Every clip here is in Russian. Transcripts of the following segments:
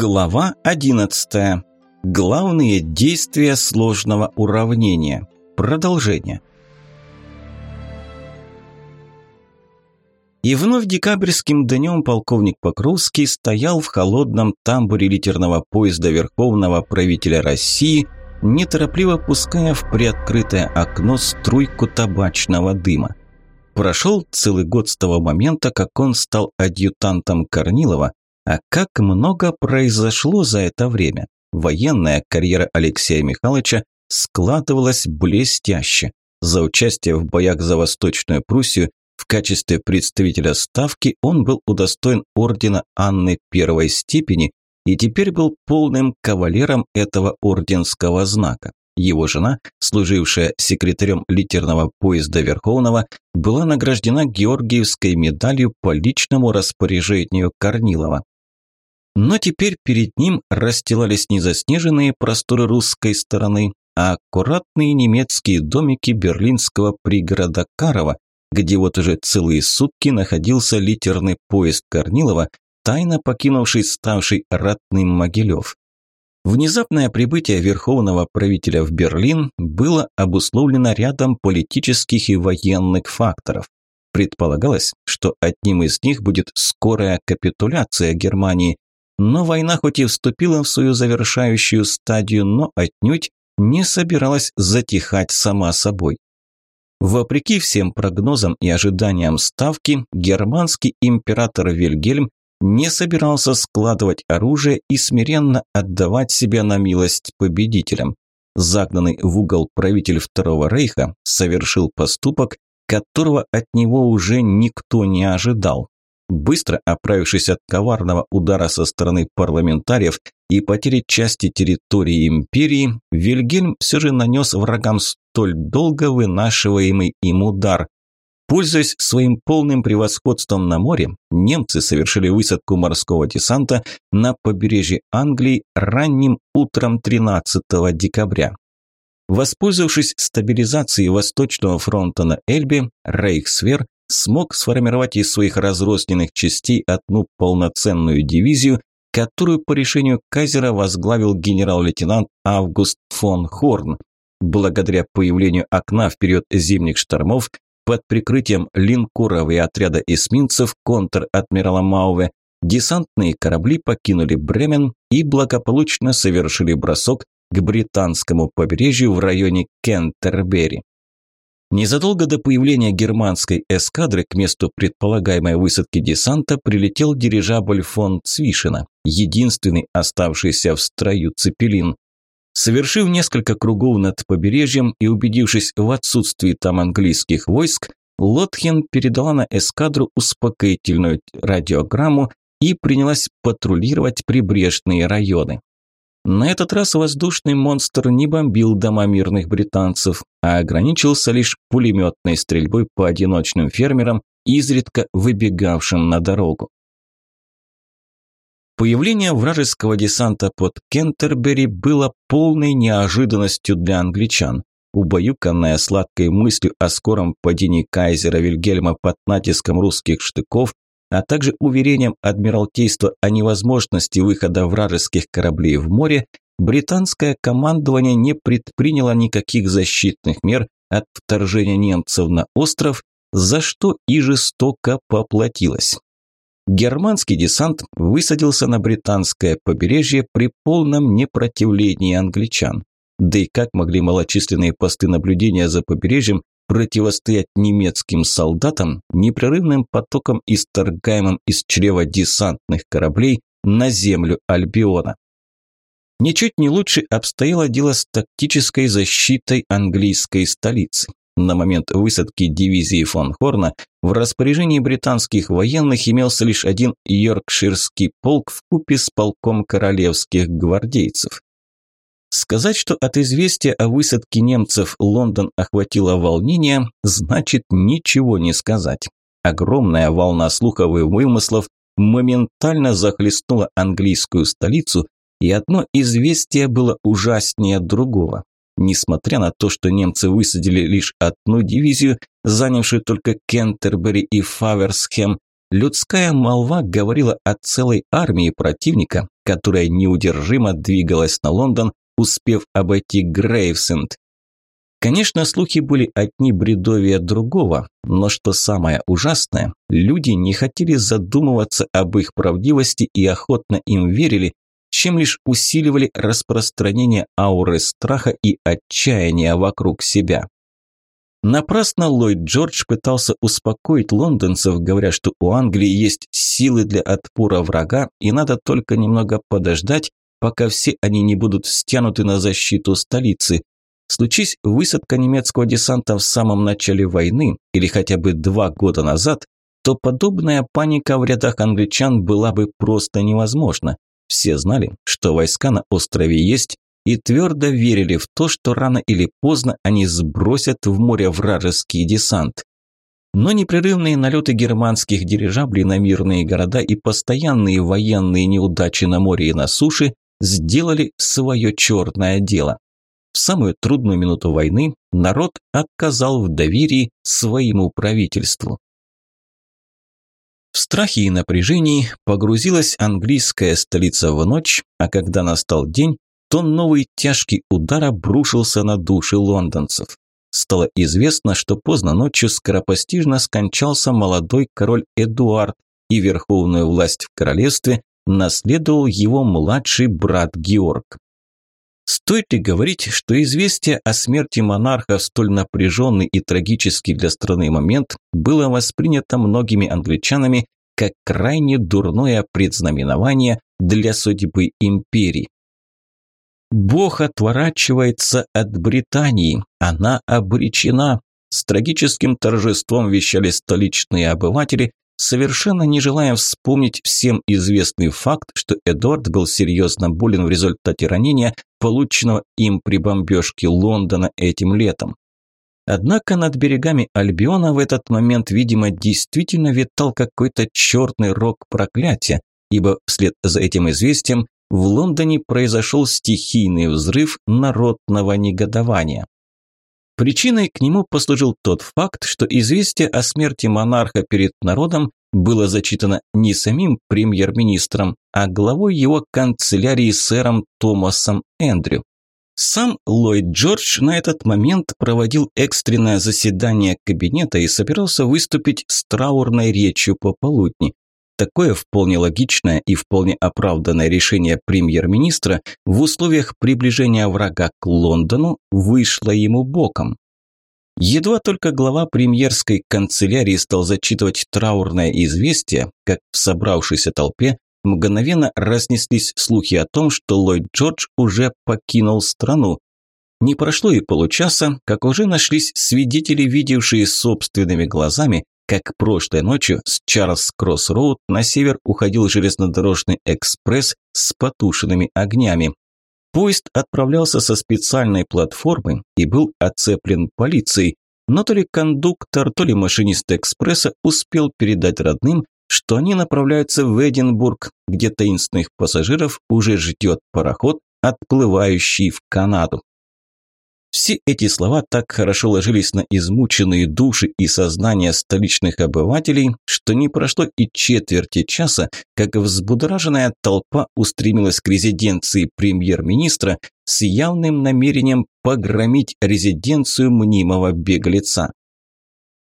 Глава 11. Главные действия сложного уравнения. Продолжение. И вновь декабрьским днем полковник Покровский стоял в холодном тамбуре литерного поезда Верховного правителя России, неторопливо пуская в приоткрытое окно струйку табачного дыма. Прошел целый год с того момента, как он стал адъютантом Корнилова, а как много произошло за это время. Военная карьера Алексея Михайловича складывалась блестяще. За участие в боях за Восточную Пруссию в качестве представителя Ставки он был удостоен ордена Анны первой степени и теперь был полным кавалером этого орденского знака. Его жена, служившая секретарем литерного поезда Верховного, была награждена Георгиевской медалью по личному распоряжению Корнилова. Но теперь перед ним расстилались не заснеженные просторы русской стороны, а аккуратные немецкие домики берлинского пригорода Карова, где вот уже целые сутки находился литерный поезд Корнилова, тайно покинувший ставший ратным Могилев. Внезапное прибытие верховного правителя в Берлин было обусловлено рядом политических и военных факторов. Предполагалось, что одним из них будет скорая капитуляция Германии, но война хоть и вступила в свою завершающую стадию, но отнюдь не собиралась затихать сама собой. Вопреки всем прогнозам и ожиданиям ставки, германский император Вильгельм не собирался складывать оружие и смиренно отдавать себя на милость победителям. Загнанный в угол правитель Второго Рейха совершил поступок, которого от него уже никто не ожидал. Быстро оправившись от коварного удара со стороны парламентариев и потери части территории империи, Вильгельм все же нанес врагам столь долго вынашиваемый им удар. Пользуясь своим полным превосходством на море, немцы совершили высадку морского десанта на побережье Англии ранним утром 13 декабря. Воспользовавшись стабилизацией Восточного фронта на Эльбе, Рейхсвер смог сформировать из своих разрозненных частей одну полноценную дивизию, которую по решению Кайзера возглавил генерал-лейтенант Август фон Хорн. Благодаря появлению окна в период зимних штормов под прикрытием линкоров и отряда эсминцев контр-адмирала Мауве десантные корабли покинули Бремен и благополучно совершили бросок к британскому побережью в районе Кентербери. Незадолго до появления германской эскадры к месту предполагаемой высадки десанта прилетел дирижабль фон Цвишина, единственный оставшийся в строю цепелин. Совершив несколько кругов над побережьем и убедившись в отсутствии там английских войск, Лотхен передала на эскадру успокоительную радиограмму и принялась патрулировать прибрежные районы. На этот раз воздушный монстр не бомбил дома мирных британцев, а ограничился лишь пулеметной стрельбой по одиночным фермерам, изредка выбегавшим на дорогу. Появление вражеского десанта под Кентербери было полной неожиданностью для англичан. Убаюканная сладкой мыслью о скором падении кайзера Вильгельма под натиском русских штыков, а также уверением Адмиралтейства о невозможности выхода вражеских кораблей в море, британское командование не предприняло никаких защитных мер от вторжения немцев на остров, за что и жестоко поплатилось. Германский десант высадился на британское побережье при полном непротивлении англичан. Да и как могли малочисленные посты наблюдения за побережьем противостоять немецким солдатам непрерывным потоком исторгаемым из чрева десантных кораблей на землю Альбиона. Ничуть не лучше обстояло дело с тактической защитой английской столицы. На момент высадки дивизии фон Хорна в распоряжении британских военных имелся лишь один йоркширский полк в купе с полком королевских гвардейцев. Сказать, что от известия о высадке немцев Лондон охватило волнение, значит ничего не сказать. Огромная волна слухов и вымыслов моментально захлестнула английскую столицу, и одно известие было ужаснее другого. Несмотря на то, что немцы высадили лишь одну дивизию, занявшую только Кентербери и Фаверсхем, людская молва говорила о целой армии противника, которая неудержимо двигалась на Лондон, успев обойти Грейвсенд. Конечно, слухи были одни бредовия другого, но что самое ужасное, люди не хотели задумываться об их правдивости и охотно им верили, чем лишь усиливали распространение ауры страха и отчаяния вокруг себя. Напрасно Ллойд Джордж пытался успокоить лондонцев, говоря, что у Англии есть силы для отпора врага и надо только немного подождать, пока все они не будут стянуты на защиту столицы. Случись высадка немецкого десанта в самом начале войны или хотя бы два года назад, то подобная паника в рядах англичан была бы просто невозможна. Все знали, что войска на острове есть, и твердо верили в то, что рано или поздно они сбросят в море вражеский десант. Но непрерывные налеты германских дирижаблей на мирные города и постоянные военные неудачи на море и на суше сделали свое черное дело. В самую трудную минуту войны народ отказал в доверии своему правительству. В страхе и напряжении погрузилась английская столица в ночь, а когда настал день, то новый тяжкий удар обрушился на души лондонцев. Стало известно, что поздно ночью скоропостижно скончался молодой король Эдуард, и верховную власть в королевстве наследовал его младший брат Георг. Стоит ли говорить, что известие о смерти монарха в столь напряженный и трагический для страны момент было воспринято многими англичанами как крайне дурное предзнаменование для судьбы империи. Бог отворачивается от Британии, она обречена. С трагическим торжеством вещали столичные обыватели, совершенно не желая вспомнить всем известный факт, что Эдуард был серьезно болен в результате ранения, полученного им при бомбежке Лондона этим летом. Однако над берегами Альбиона в этот момент, видимо, действительно витал какой-то черный рок проклятия, ибо вслед за этим известием в Лондоне произошел стихийный взрыв народного негодования. Причиной к нему послужил тот факт, что известие о смерти монарха перед народом было зачитано не самим премьер-министром, а главой его канцелярии сэром Томасом Эндрю. Сам Ллойд Джордж на этот момент проводил экстренное заседание кабинета и собирался выступить с траурной речью по полудни. Такое вполне логичное и вполне оправданное решение премьер-министра в условиях приближения врага к Лондону вышло ему боком. Едва только глава премьерской канцелярии стал зачитывать траурное известие, как в собравшейся толпе мгновенно разнеслись слухи о том, что Ллойд Джордж уже покинул страну. Не прошло и получаса, как уже нашлись свидетели, видевшие собственными глазами, как прошлой ночью с Чарльз-Кросс-Роуд на север уходил железнодорожный экспресс с потушенными огнями. Поезд отправлялся со специальной платформы и был оцеплен полицией, но то ли кондуктор, то ли машинист экспресса успел передать родным, что они направляются в Эдинбург, где таинственных пассажиров уже ждет пароход, отплывающий в Канаду. Все эти слова так хорошо ложились на измученные души и сознания столичных обывателей, что не прошло и четверти часа, как взбудораженная толпа устремилась к резиденции премьер-министра с явным намерением погромить резиденцию мнимого беглеца.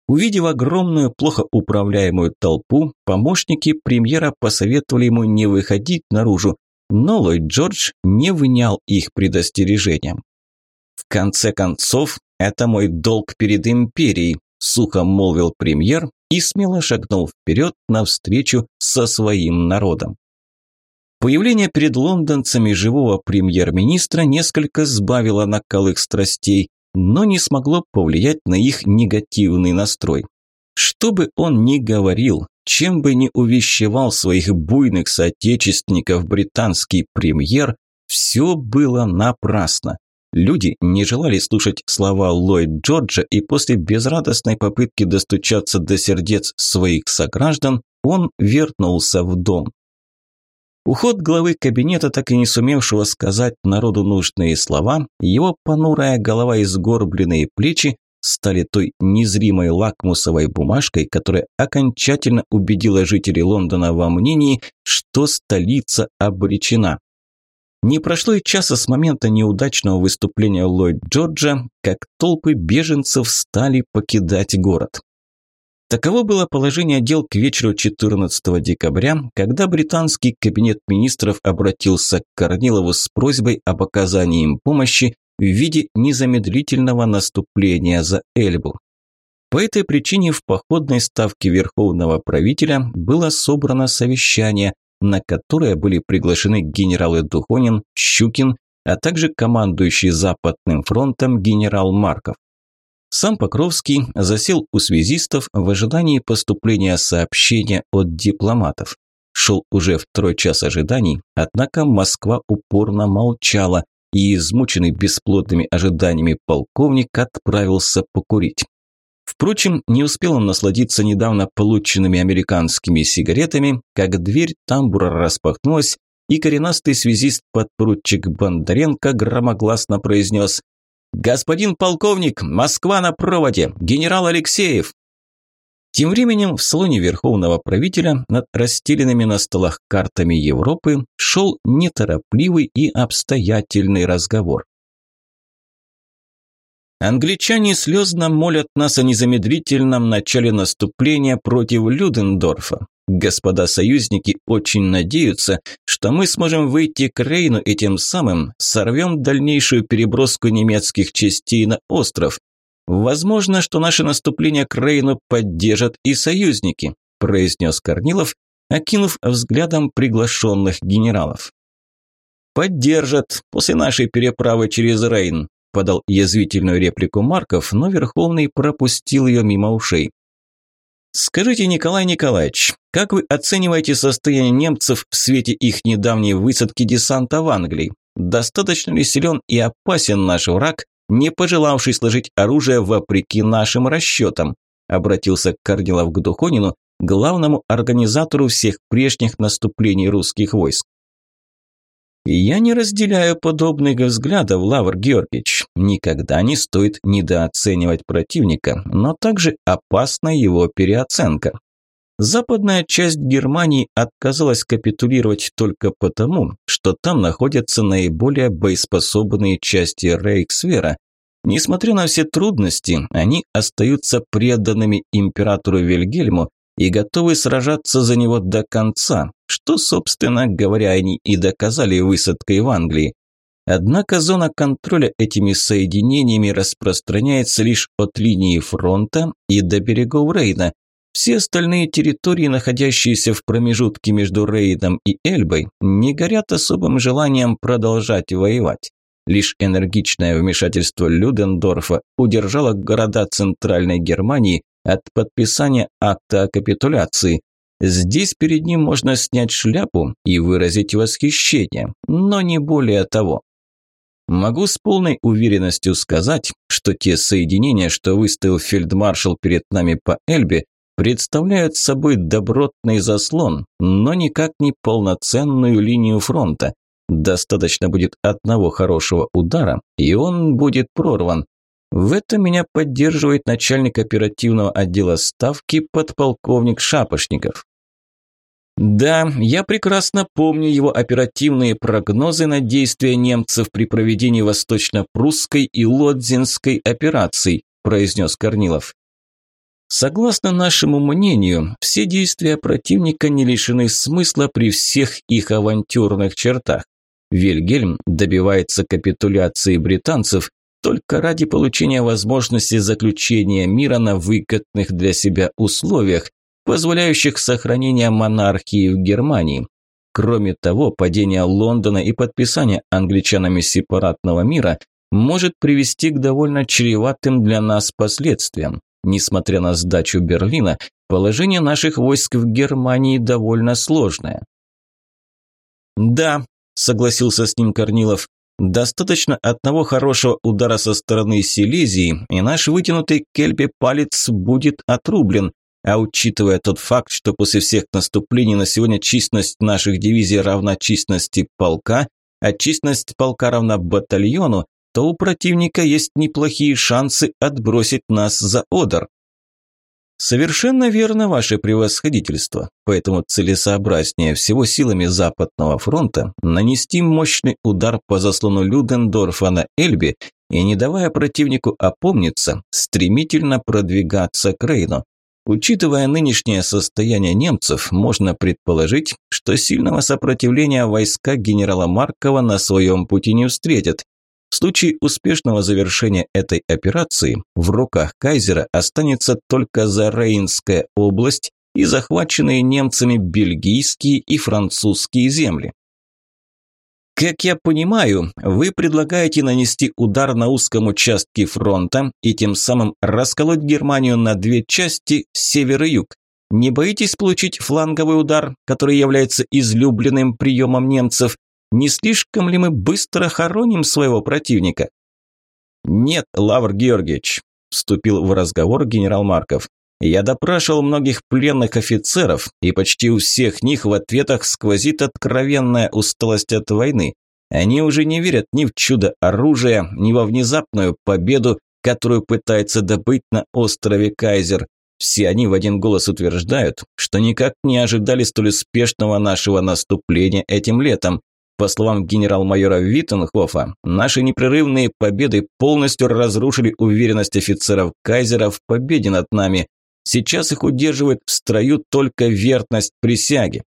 Увидев огромную, плохо управляемую толпу, помощники премьера посоветовали ему не выходить наружу, но Ллойд Джордж не внял их предостережениям. «В конце концов, это мой долг перед империей», – сухо молвил премьер и смело шагнул вперед навстречу со своим народом. Появление перед лондонцами живого премьер-министра несколько сбавило накал их страстей, но не смогло повлиять на их негативный настрой. Что бы он ни говорил, чем бы ни увещевал своих буйных соотечественников британский премьер, все было напрасно. Люди не желали слушать слова Ллойд Джорджа, и после безрадостной попытки достучаться до сердец своих сограждан, он вернулся в дом. Уход главы кабинета, так и не сумевшего сказать народу нужные слова, его понурая голова и сгорбленные плечи стали той незримой лакмусовой бумажкой, которая окончательно убедила жителей Лондона во мнении, что столица обречена. Не прошло и часа с момента неудачного выступления Ллойд Джорджа, как толпы беженцев стали покидать город. Таково было положение дел к вечеру 14 декабря, когда британский кабинет министров обратился к Корнилову с просьбой об оказании им помощи в виде незамедлительного наступления за Эльбу. По этой причине в походной ставке верховного правителя было собрано совещание, на которое были приглашены генералы Духонин, Щукин, а также командующий Западным фронтом генерал Марков. Сам Покровский засел у связистов в ожидании поступления сообщения от дипломатов. Шел уже второй час ожиданий, однако Москва упорно молчала, и измученный бесплодными ожиданиями полковник отправился покурить. Впрочем, не успел он насладиться недавно полученными американскими сигаретами, как дверь тамбура распахнулась, и коренастый связист-подпоручик Бондаренко громогласно произнес «Господин полковник, Москва на проводе! Генерал Алексеев!» Тем временем в салоне верховного правителя над расстеленными на столах картами Европы шел неторопливый и обстоятельный разговор. Англичане слезно молят нас о незамедлительном начале наступления против Людендорфа. Господа союзники очень надеются, что мы сможем выйти к Рейну и тем самым сорвем дальнейшую переброску немецких частей на остров. Возможно, что наше наступление к Рейну поддержат и союзники, произнес Корнилов, окинув взглядом приглашенных генералов. Поддержат после нашей переправы через Рейн, подал язвительную реплику Марков, но Верховный пропустил ее мимо ушей. Скажите, Николай Николаевич, как вы оцениваете состояние немцев в свете их недавней высадки десанта в Англии? Достаточно ли силен и опасен наш враг, не пожелавший сложить оружие вопреки нашим расчетам? Обратился Корнилов к Духонину, главному организатору всех прежних наступлений русских войск. Я не разделяю подобных взглядов, Лавр Георгиевич. Никогда не стоит недооценивать противника, но также опасна его переоценка. Западная часть Германии отказалась капитулировать только потому, что там находятся наиболее боеспособные части Рейхсвера. Несмотря на все трудности, они остаются преданными императору Вильгельму и готовы сражаться за него до конца, что, собственно говоря, они и доказали высадкой в Англии. Однако зона контроля этими соединениями распространяется лишь от линии фронта и до берегов Рейна. Все остальные территории, находящиеся в промежутке между Рейном и Эльбой, не горят особым желанием продолжать воевать. Лишь энергичное вмешательство Людендорфа удержало города Центральной Германии от подписания акта о капитуляции. Здесь перед ним можно снять шляпу и выразить восхищение, но не более того. Могу с полной уверенностью сказать, что те соединения, что выставил фельдмаршал перед нами по Эльбе, представляют собой добротный заслон, но никак не полноценную линию фронта. Достаточно будет одного хорошего удара, и он будет прорван. В этом меня поддерживает начальник оперативного отдела ставки подполковник Шапошников. Да, я прекрасно помню его оперативные прогнозы на действия немцев при проведении восточно-прусской и лодзинской операций, произнес Корнилов. Согласно нашему мнению, все действия противника не лишены смысла при всех их авантюрных чертах. Вильгельм добивается капитуляции британцев только ради получения возможности заключения мира на выгодных для себя условиях, позволяющих сохранение монархии в Германии. Кроме того, падение Лондона и подписание англичанами сепаратного мира может привести к довольно чреватым для нас последствиям. Несмотря на сдачу Берлина, положение наших войск в Германии довольно сложное. «Да», – согласился с ним Корнилов, Достаточно одного хорошего удара со стороны Силезии, и наш вытянутый кельпи палец будет отрублен. А учитывая тот факт, что после всех наступлений на сегодня численность наших дивизий равна численности полка, а численность полка равна батальону, что у противника есть неплохие шансы отбросить нас за Одер. Совершенно верно, ваше превосходительство. Поэтому целесообразнее всего силами Западного фронта нанести мощный удар по заслону Людендорфа на Эльбе и, не давая противнику опомниться, стремительно продвигаться к Рейну. Учитывая нынешнее состояние немцев, можно предположить, что сильного сопротивления войска генерала Маркова на своем пути не встретят. В случае успешного завершения этой операции в руках кайзера останется только Зарейнская область и захваченные немцами бельгийские и французские земли. Как я понимаю, вы предлагаете нанести удар на узком участке фронта и тем самым расколоть Германию на две части, север и юг. Не боитесь получить фланговый удар, который является излюбленным приемом немцев? Не слишком ли мы быстро хороним своего противника? Нет, Лавр Георгиевич, вступил в разговор генерал Марков. Я допрашивал многих пленных офицеров, и почти у всех них в ответах сквозит откровенная усталость от войны. Они уже не верят ни в чудо оружия, ни во внезапную победу, которую пытается добыть на острове Кайзер. Все они в один голос утверждают, что никак не ожидали столь успешного нашего наступления этим летом. По словам генерал-майора Виттенхофа, наши непрерывные победы полностью разрушили уверенность офицеров Кайзера в победе над нами. Сейчас их удерживает в строю только верность присяге.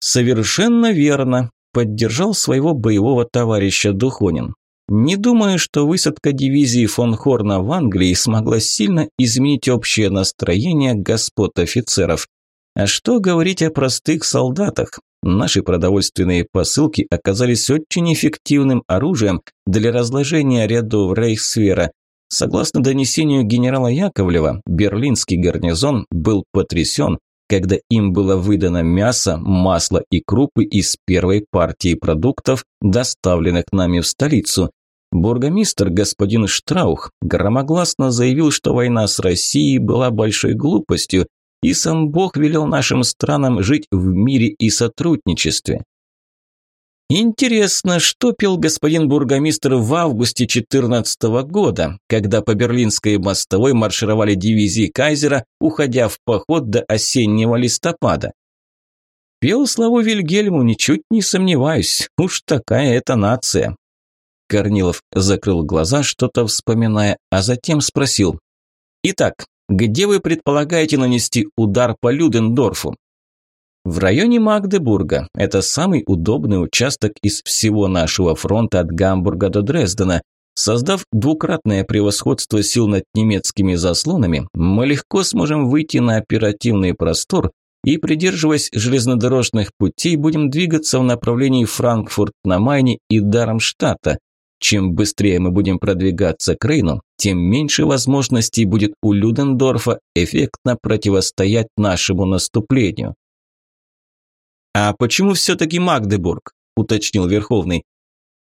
Совершенно верно, поддержал своего боевого товарища Духонин. Не думаю, что высадка дивизии фон Хорна в Англии смогла сильно изменить общее настроение господ офицеров. А что говорить о простых солдатах? Наши продовольственные посылки оказались очень эффективным оружием для разложения рядов Рейхсфера, Согласно донесению генерала Яковлева, берлинский гарнизон был потрясен, когда им было выдано мясо, масло и крупы из первой партии продуктов, доставленных нами в столицу. Бургомистр господин Штраух громогласно заявил, что война с Россией была большой глупостью, и сам Бог велел нашим странам жить в мире и сотрудничестве. Интересно, что пел господин бургомистр в августе 14 года, когда по Берлинской мостовой маршировали дивизии Кайзера, уходя в поход до осеннего листопада? Пел славу Вильгельму, ничуть не сомневаюсь, уж такая это нация. Корнилов закрыл глаза, что-то вспоминая, а затем спросил. «Итак, где вы предполагаете нанести удар по Людендорфу?» В районе Магдебурга. Это самый удобный участок из всего нашего фронта от Гамбурга до Дрездена. Создав двукратное превосходство сил над немецкими заслонами, мы легко сможем выйти на оперативный простор и, придерживаясь железнодорожных путей, будем двигаться в направлении Франкфурт на Майне и Дармштадта. Чем быстрее мы будем продвигаться к Рейну, тем меньше возможностей будет у Людендорфа эффектно противостоять нашему наступлению. «А почему все-таки Магдебург?» – уточнил Верховный.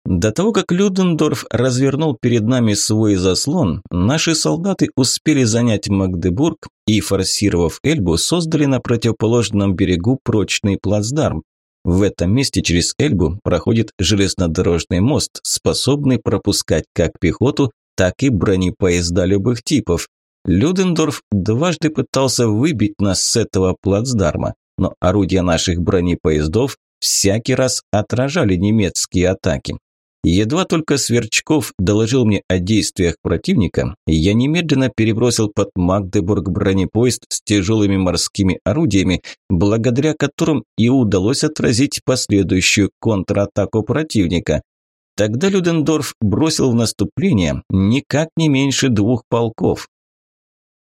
До того, как Людендорф развернул перед нами свой заслон, наши солдаты успели занять Магдебург и, форсировав Эльбу, создали на противоположном берегу прочный плацдарм. В этом месте через Эльбу проходит железнодорожный мост, способный пропускать как пехоту, так и бронепоезда любых типов. Людендорф дважды пытался выбить нас с этого плацдарма но орудия наших бронепоездов всякий раз отражали немецкие атаки. Едва только Сверчков доложил мне о действиях противника, я немедленно перебросил под Магдебург бронепоезд с тяжелыми морскими орудиями, благодаря которым и удалось отразить последующую контратаку противника. Тогда Людендорф бросил в наступление никак не меньше двух полков.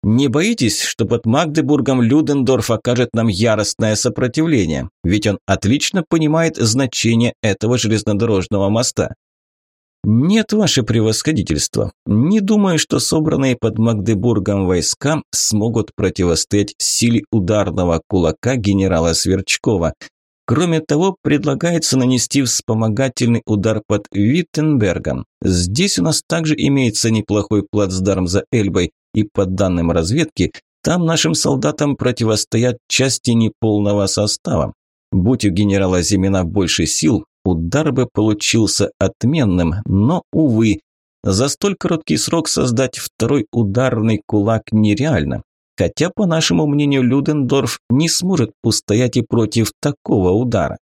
Не боитесь, что под Магдебургом Людендорф окажет нам яростное сопротивление? Ведь он отлично понимает значение этого железнодорожного моста. Нет, ваше превосходительство. Не думаю, что собранные под Магдебургом войска смогут противостоять силе ударного кулака генерала Сверчкова. Кроме того, предлагается нанести вспомогательный удар под Виттенбергом. Здесь у нас также имеется неплохой плацдарм за Эльбой, и по данным разведки, там нашим солдатам противостоят части неполного состава. Будь у генерала Зимина больше сил, удар бы получился отменным, но, увы, за столь короткий срок создать второй ударный кулак нереально. Хотя, по нашему мнению, Людендорф не сможет устоять и против такого удара.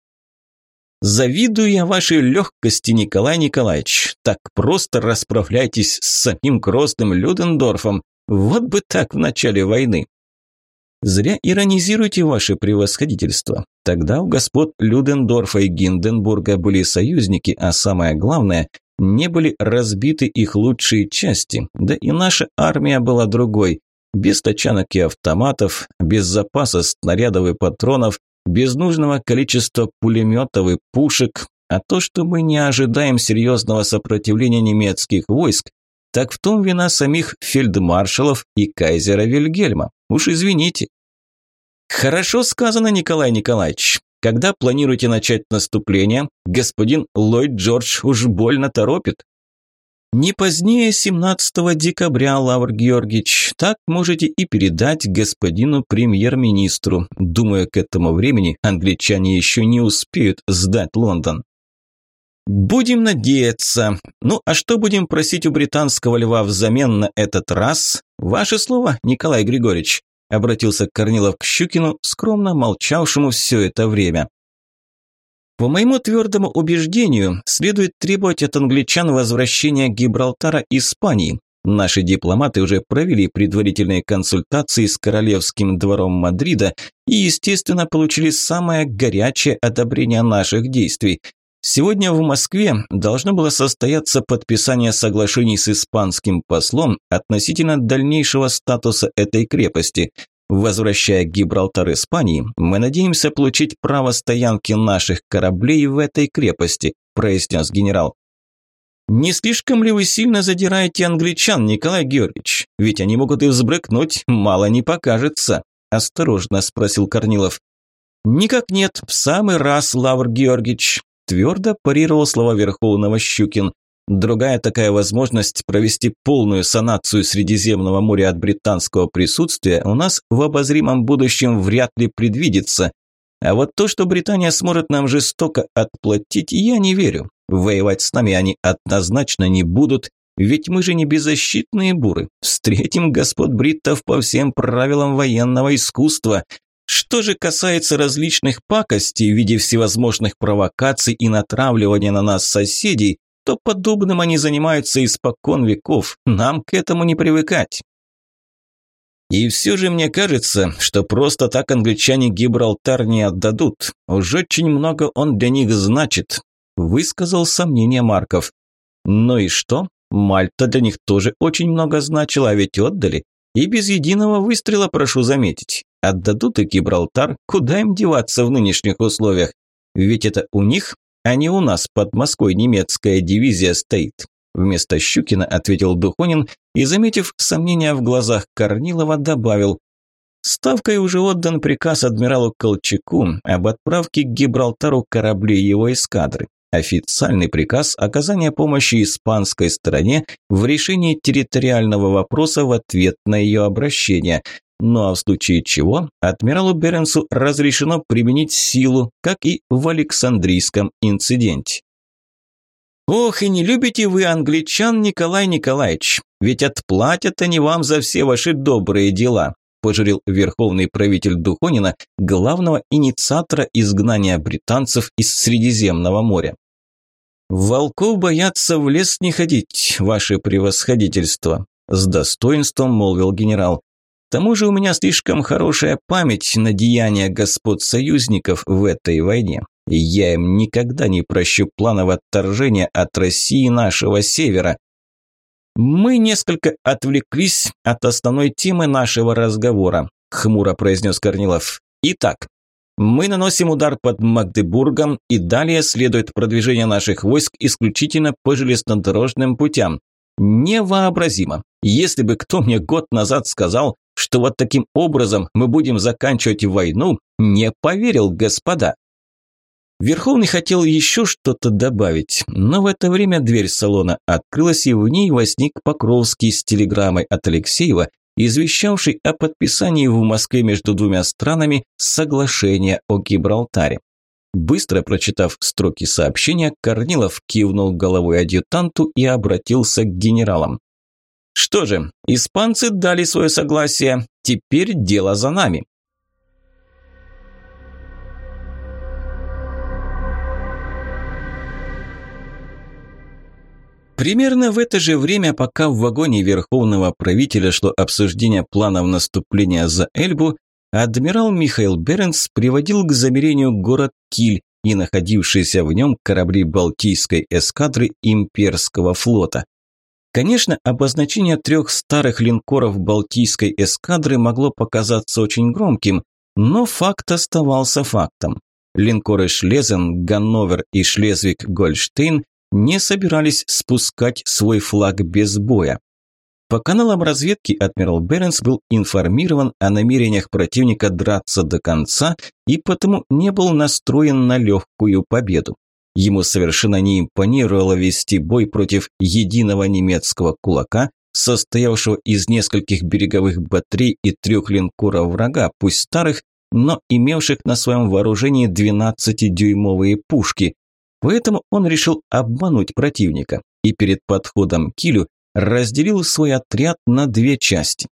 Завидую я вашей легкости, Николай Николаевич. Так просто расправляйтесь с самим грозным Людендорфом. Вот бы так в начале войны. Зря иронизируете ваше превосходительство. Тогда у господ Людендорфа и Гинденбурга были союзники, а самое главное, не были разбиты их лучшие части. Да и наша армия была другой. Без тачанок и автоматов, без запаса снарядов и патронов, без нужного количества пулеметов и пушек, а то, что мы не ожидаем серьезного сопротивления немецких войск, так в том вина самих фельдмаршалов и кайзера Вильгельма. Уж извините. Хорошо сказано, Николай Николаевич. Когда планируете начать наступление, господин Ллойд Джордж уж больно торопит. Не позднее 17 декабря, Лавр Георгиевич, так можете и передать господину премьер-министру. Думаю, к этому времени англичане еще не успеют сдать Лондон. Будем надеяться. Ну, а что будем просить у британского льва взамен на этот раз? Ваше слово, Николай Григорьевич, обратился Корнилов к Щукину, скромно молчавшему все это время. По моему твердому убеждению, следует требовать от англичан возвращения Гибралтара Испании. Наши дипломаты уже провели предварительные консультации с королевским двором Мадрида и, естественно, получили самое горячее одобрение наших действий. Сегодня в Москве должно было состояться подписание соглашений с испанским послом относительно дальнейшего статуса этой крепости. Возвращая Гибралтар Испании, мы надеемся получить право стоянки наших кораблей в этой крепости, произнес генерал. Не слишком ли вы сильно задираете англичан, Николай Георгиевич? Ведь они могут и взбрыкнуть, мало не покажется, осторожно спросил Корнилов. Никак нет, в самый раз, Лавр Георгиевич, твердо парировал слова Верховного Щукин. Другая такая возможность провести полную санацию Средиземного моря от британского присутствия у нас в обозримом будущем вряд ли предвидится. А вот то, что Британия сможет нам жестоко отплатить, я не верю. Воевать с нами они однозначно не будут, ведь мы же не беззащитные буры. Встретим господ бриттов по всем правилам военного искусства. Что же касается различных пакостей в виде всевозможных провокаций и натравливания на нас соседей, то подобным они занимаются испокон веков, нам к этому не привыкать. И все же мне кажется, что просто так англичане Гибралтар не отдадут. Уж очень много он для них значит, высказал сомнение Марков. Ну и что? Мальта для них тоже очень много значила, а ведь отдали. И без единого выстрела, прошу заметить. Отдадут и Гибралтар, куда им деваться в нынешних условиях? Ведь это у них а не у нас под Москвой немецкая дивизия стоит. Вместо Щукина ответил Духонин и, заметив сомнения в глазах Корнилова, добавил Ставкой уже отдан приказ адмиралу Колчаку об отправке к Гибралтару кораблей его эскадры. Официальный приказ оказания помощи испанской стороне в решении территориального вопроса в ответ на ее обращение. Ну а в случае чего адмиралу Беренсу разрешено применить силу, как и в Александрийском инциденте. «Ох, и не любите вы англичан, Николай Николаевич, ведь отплатят они вам за все ваши добрые дела», пожурил верховный правитель Духонина, главного инициатора изгнания британцев из Средиземного моря. «Волков боятся в лес не ходить, ваше превосходительство», с достоинством молвил генерал. К тому же у меня слишком хорошая память на деяния господ союзников в этой войне. Я им никогда не прощу планов отторжения от России нашего севера. Мы несколько отвлеклись от основной темы нашего разговора, хмуро произнес Корнилов. Итак, мы наносим удар под Магдебургом, и далее следует продвижение наших войск исключительно по железнодорожным путям. Невообразимо. Если бы кто мне год назад сказал, что вот таким образом мы будем заканчивать войну, не поверил, господа. Верховный хотел еще что-то добавить, но в это время дверь салона открылась, и в ней возник Покровский с телеграммой от Алексеева, извещавший о подписании в Москве между двумя странами соглашения о Гибралтаре. Быстро прочитав строки сообщения, Корнилов кивнул головой адъютанту и обратился к генералам. «Что же, испанцы дали свое согласие, теперь дело за нами». Примерно в это же время, пока в вагоне верховного правителя шло обсуждение планов наступления за Эльбу, адмирал Михаил Беренс приводил к замерению город Киль и находившиеся в нем корабли Балтийской эскадры имперского флота. Конечно, обозначение трех старых линкоров Балтийской эскадры могло показаться очень громким, но факт оставался фактом. Линкоры Шлезен, Ганновер и Шлезвиг-Гольштейн не собирались спускать свой флаг без боя. По каналам разведки адмирал Беренс был информирован о намерениях противника драться до конца и потому не был настроен на легкую победу. Ему совершенно не импонировало вести бой против единого немецкого кулака, состоявшего из нескольких береговых батарей и трех линкоров врага, пусть старых, но имевших на своем вооружении 12-дюймовые пушки. Поэтому он решил обмануть противника и перед подходом к Килю разделил свой отряд на две части.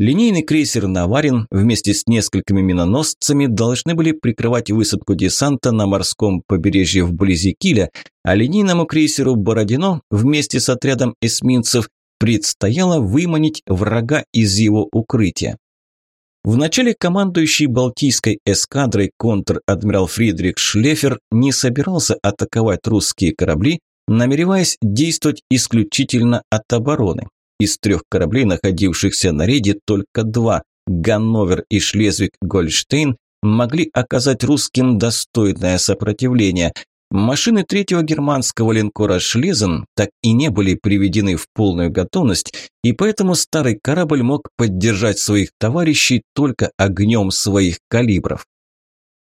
Линейный крейсер «Наварин» вместе с несколькими миноносцами должны были прикрывать высадку десанта на морском побережье вблизи Киля, а линейному крейсеру «Бородино» вместе с отрядом эсминцев предстояло выманить врага из его укрытия. Вначале командующий Балтийской эскадрой контр-адмирал Фридрих Шлефер не собирался атаковать русские корабли, намереваясь действовать исключительно от обороны. Из трех кораблей, находившихся на рейде, только два – Ганновер и Шлезвиг-Гольштейн – могли оказать русским достойное сопротивление. Машины третьего германского линкора «Шлезен» так и не были приведены в полную готовность, и поэтому старый корабль мог поддержать своих товарищей только огнем своих калибров.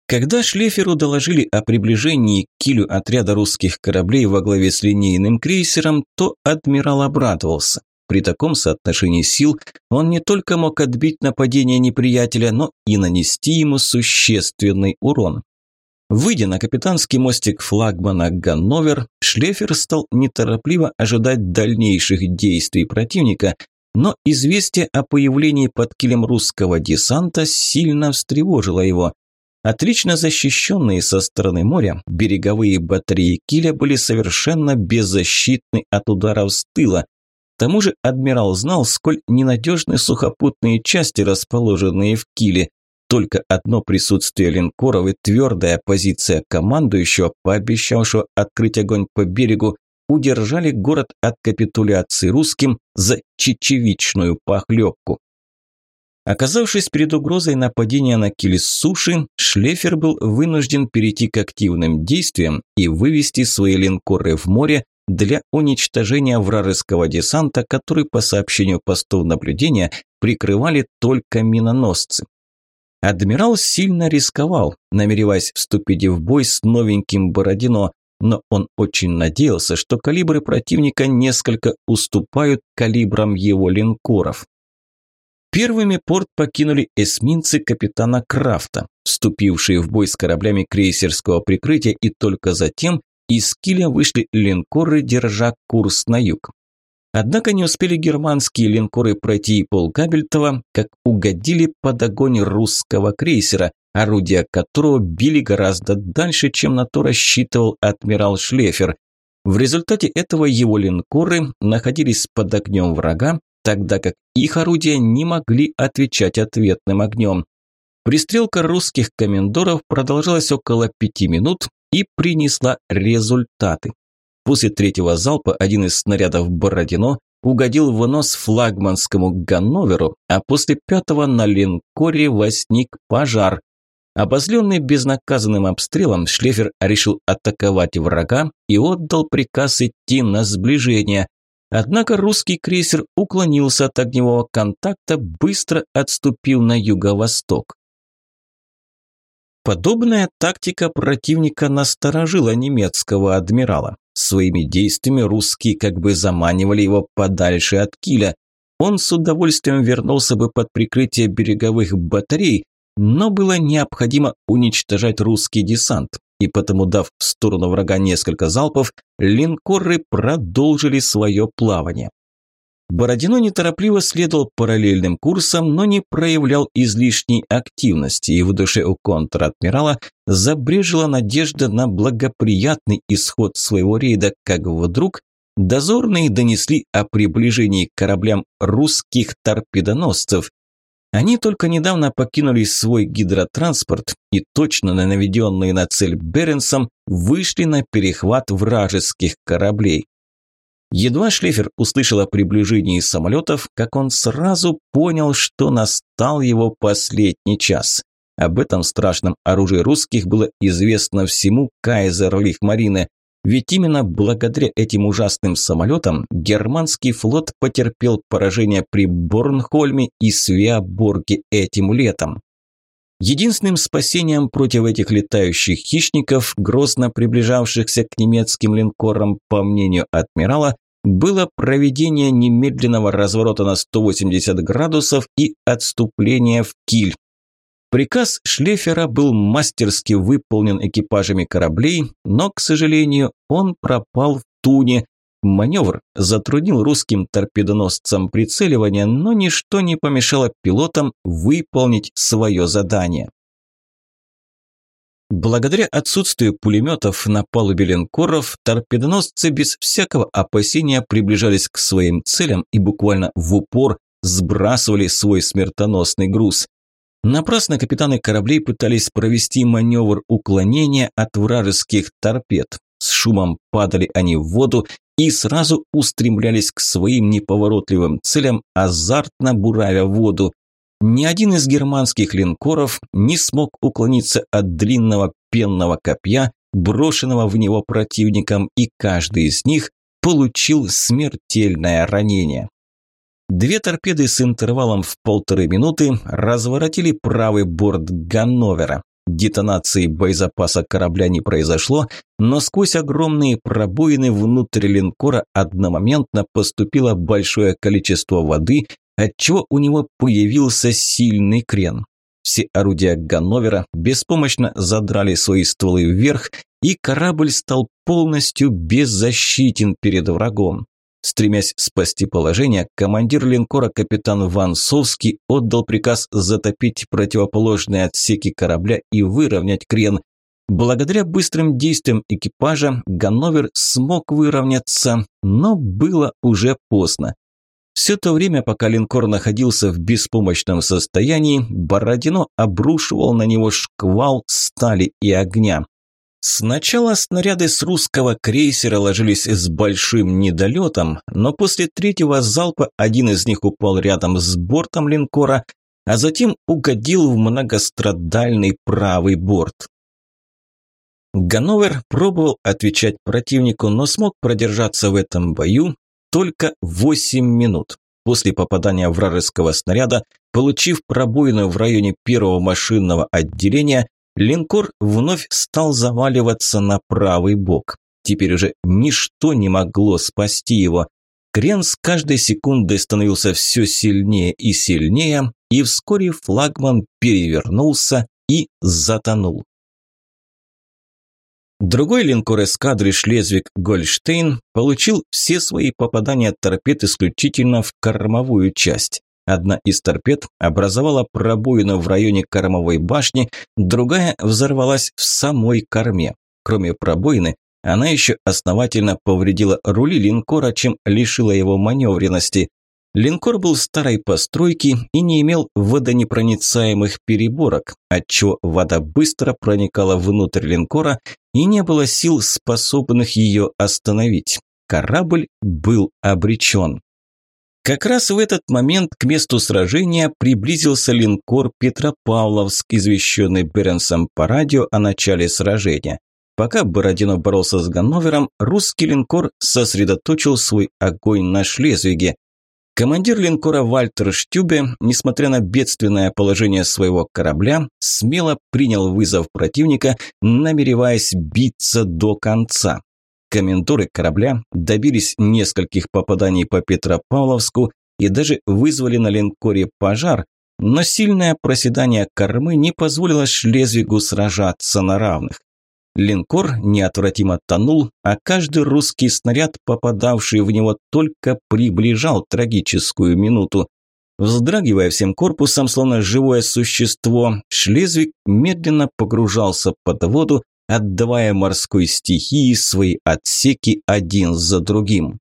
Когда Шлеферу доложили о приближении к килю отряда русских кораблей во главе с линейным крейсером, то адмирал обрадовался. При таком соотношении сил он не только мог отбить нападение неприятеля, но и нанести ему существенный урон. Выйдя на капитанский мостик флагмана «Ганновер», Шлефер стал неторопливо ожидать дальнейших действий противника, но известие о появлении под килем русского десанта сильно встревожило его. Отлично защищенные со стороны моря, береговые батареи Киля были совершенно беззащитны от ударов с тыла. К тому же адмирал знал, сколь ненадежны сухопутные части, расположенные в Киле. Только одно присутствие линкоров и твердая позиция командующего, пообещавшего открыть огонь по берегу, удержали город от капитуляции русским за чечевичную похлебку. Оказавшись перед угрозой нападения на киль с суши, Шлефер был вынужден перейти к активным действиям и вывести свои линкоры в море для уничтожения вражеского десанта, который, по сообщению постов наблюдения, прикрывали только миноносцы. Адмирал сильно рисковал, намереваясь вступить в бой с новеньким Бородино, но он очень надеялся, что калибры противника несколько уступают калибрам его линкоров. Первыми порт покинули эсминцы капитана Крафта, вступившие в бой с кораблями крейсерского прикрытия, и только затем из киля вышли линкоры, держа курс на юг. Однако не успели германские линкоры пройти и полкабельтова, как угодили под огонь русского крейсера, орудия которого били гораздо дальше, чем на то рассчитывал адмирал Шлефер. В результате этого его линкоры находились под огнем врага, тогда как их орудия не могли отвечать ответным огнем. Пристрелка русских комендоров продолжалась около пяти минут и принесла результаты. После третьего залпа один из снарядов Бородино угодил в нос флагманскому Ганноверу, а после пятого на линкоре возник пожар. Обозленный безнаказанным обстрелом, Шлефер решил атаковать врага и отдал приказ идти на сближение. Однако русский крейсер уклонился от огневого контакта, быстро отступив на юго-восток. Подобная тактика противника насторожила немецкого адмирала. Своими действиями русские как бы заманивали его подальше от Киля. Он с удовольствием вернулся бы под прикрытие береговых батарей, но было необходимо уничтожать русский десант, и потому, дав в сторону врага несколько залпов, линкоры продолжили свое плавание. Бородино неторопливо следовал параллельным курсом, но не проявлял излишней активности, и в душе у контр-адмирала забрежила надежда на благоприятный исход своего рейда, как вдруг дозорные донесли о приближении к кораблям русских торпедоносцев. Они только недавно покинули свой гидротранспорт и точно на наведенные на цель Беренсом вышли на перехват вражеских кораблей. Едва Шлефер услышал о приближении самолетов, как он сразу понял, что настал его последний час. Об этом страшном оружии русских было известно всему Кайзерлихмарине, ведь именно благодаря этим ужасным самолетам германский флот потерпел поражение при Борнхольме и Свеоборге этим летом. Единственным спасением против этих летающих хищников, грозно приближавшихся к немецким линкорам, по мнению адмирала, было проведение немедленного разворота на 180 градусов и отступление в киль. Приказ Шлефера был мастерски выполнен экипажами кораблей, но, к сожалению, он пропал в туне. Маневр затруднил русским торпедоносцам прицеливание, но ничто не помешало пилотам выполнить свое задание. Благодаря отсутствию пулеметов на палубе линкоров, торпедоносцы без всякого опасения приближались к своим целям и буквально в упор сбрасывали свой смертоносный груз. Напрасно капитаны кораблей пытались провести маневр уклонения от вражеских торпед. С шумом падали они в воду и сразу устремлялись к своим неповоротливым целям, азартно буравя воду. Ни один из германских линкоров не смог уклониться от длинного пенного копья, брошенного в него противником, и каждый из них получил смертельное ранение. Две торпеды с интервалом в полторы минуты разворотили правый борт Ганновера. Детонации боезапаса корабля не произошло, но сквозь огромные пробоины внутрь линкора одномоментно поступило большое количество воды, отчего у него появился сильный крен. Все орудия Ганновера беспомощно задрали свои стволы вверх, и корабль стал полностью беззащитен перед врагом. Стремясь спасти положение, командир линкора капитан Вансовский отдал приказ затопить противоположные отсеки корабля и выровнять крен. Благодаря быстрым действиям экипажа Ганновер смог выровняться, но было уже поздно. Все то время, пока линкор находился в беспомощном состоянии, Бородино обрушивал на него шквал стали и огня. Сначала снаряды с русского крейсера ложились с большим недолетом, но после третьего залпа один из них упал рядом с бортом линкора, а затем угодил в многострадальный правый борт. Ганновер пробовал отвечать противнику, но смог продержаться в этом бою только 8 минут. После попадания вражеского снаряда, получив пробоину в районе первого машинного отделения, линкор вновь стал заваливаться на правый бок. Теперь уже ничто не могло спасти его. Крен с каждой секундой становился все сильнее и сильнее, и вскоре флагман перевернулся и затонул. Другой линкор эскадры «Шлезвиг-Гольштейн» получил все свои попадания торпед исключительно в кормовую часть. Одна из торпед образовала пробоину в районе кормовой башни, другая взорвалась в самой корме. Кроме пробоины, она еще основательно повредила рули линкора, чем лишила его маневренности. Линкор был старой постройки и не имел водонепроницаемых переборок, отчего вода быстро проникала внутрь линкора и не было сил, способных ее остановить. Корабль был обречен. Как раз в этот момент к месту сражения приблизился линкор Петропавловск, извещенный Беренсом по радио о начале сражения. Пока Бородино боролся с Ганновером, русский линкор сосредоточил свой огонь на Шлезвиге. Командир линкора Вальтер Штюбе, несмотря на бедственное положение своего корабля, смело принял вызов противника, намереваясь биться до конца. Комендоры корабля добились нескольких попаданий по Петропавловску и даже вызвали на линкоре пожар, но сильное проседание кормы не позволило Шлезвигу сражаться на равных. Линкор неотвратимо тонул, а каждый русский снаряд, попадавший в него, только приближал трагическую минуту. Вздрагивая всем корпусом, словно живое существо, Шлезвик медленно погружался под воду, отдавая морской стихии свои отсеки один за другим.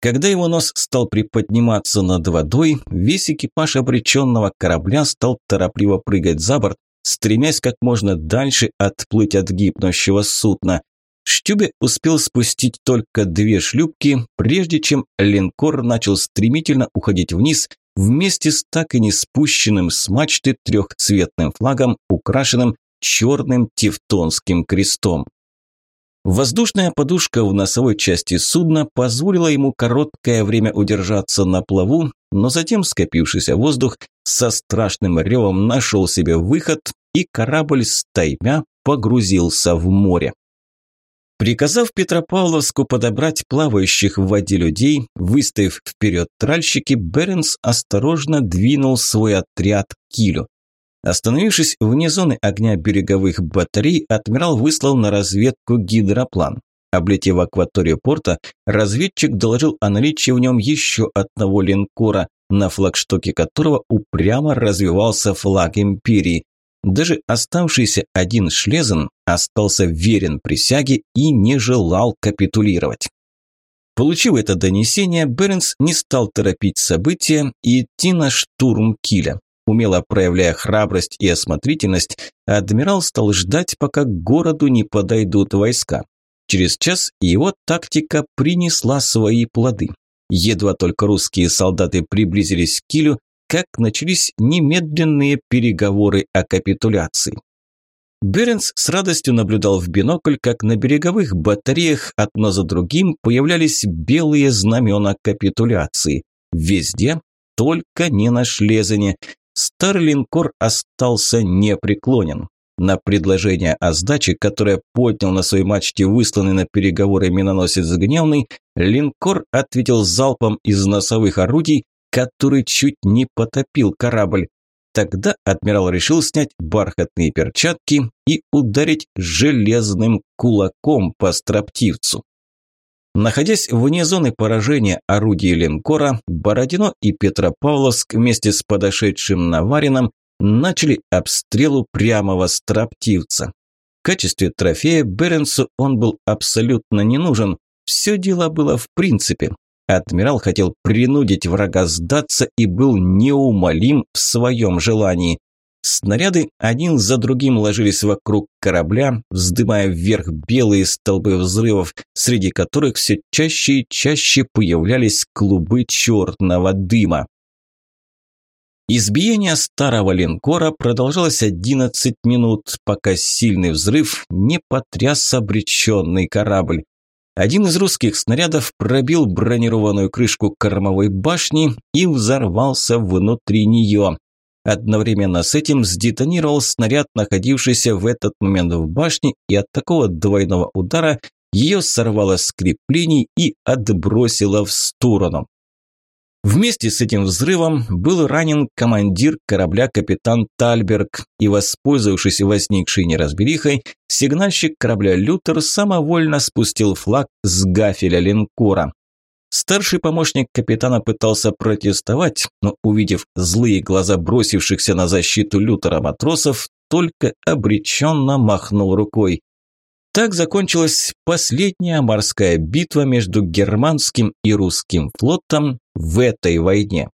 Когда его нос стал приподниматься над водой, весь экипаж обреченного корабля стал торопливо прыгать за борт, стремясь как можно дальше отплыть от гибнущего судна. Штюбе успел спустить только две шлюпки, прежде чем линкор начал стремительно уходить вниз вместе с так и не спущенным с мачты трехцветным флагом, украшенным черным тевтонским крестом. Воздушная подушка в носовой части судна позволила ему короткое время удержаться на плаву, но затем скопившийся воздух со страшным ревом нашел себе выход, и корабль стаймя погрузился в море. Приказав Петропавловску подобрать плавающих в воде людей, выставив вперед тральщики, Беренс осторожно двинул свой отряд к килю. Остановившись вне зоны огня береговых батарей, адмирал выслал на разведку гидроплан. Облетев акваторию порта, разведчик доложил о наличии в нем еще одного линкора, на флагштоке которого упрямо развивался флаг империи. Даже оставшийся один Шлезен остался верен присяге и не желал капитулировать. Получив это донесение, Бернс не стал торопить события и идти на штурм Киля. Умело проявляя храбрость и осмотрительность, адмирал стал ждать, пока к городу не подойдут войска. Через час его тактика принесла свои плоды. Едва только русские солдаты приблизились к Килю, как начались немедленные переговоры о капитуляции. Беренс с радостью наблюдал в бинокль, как на береговых батареях одно за другим появлялись белые знамена капитуляции. Везде, только не на Шлезене. Старый линкор остался непреклонен. На предложение о сдаче, которое поднял на своей мачте высланный на переговоры миноносец Гневный, линкор ответил залпом из носовых орудий, который чуть не потопил корабль. Тогда адмирал решил снять бархатные перчатки и ударить железным кулаком по строптивцу. Находясь вне зоны поражения орудий линкора, Бородино и Петропавловск вместе с подошедшим Наварином начали обстрелу прямого строптивца. В качестве трофея Беренсу он был абсолютно не нужен. Все дело было в принципе. Адмирал хотел принудить врага сдаться и был неумолим в своем желании. Снаряды один за другим ложились вокруг корабля, вздымая вверх белые столбы взрывов, среди которых все чаще и чаще появлялись клубы черного дыма. Избиение старого линкора продолжалось 11 минут, пока сильный взрыв не потряс обреченный корабль. Один из русских снарядов пробил бронированную крышку кормовой башни и взорвался внутри нее. Одновременно с этим сдетонировал снаряд, находившийся в этот момент в башне, и от такого двойного удара ее сорвало с креплений и отбросило в сторону. Вместе с этим взрывом был ранен командир корабля капитан Тальберг, и, воспользовавшись возникшей неразберихой, сигнальщик корабля «Лютер» самовольно спустил флаг с гафеля линкора. Старший помощник капитана пытался протестовать, но, увидев злые глаза бросившихся на защиту Лютера матросов, только обреченно махнул рукой. Так закончилась последняя морская битва между германским и русским флотом в этой войне.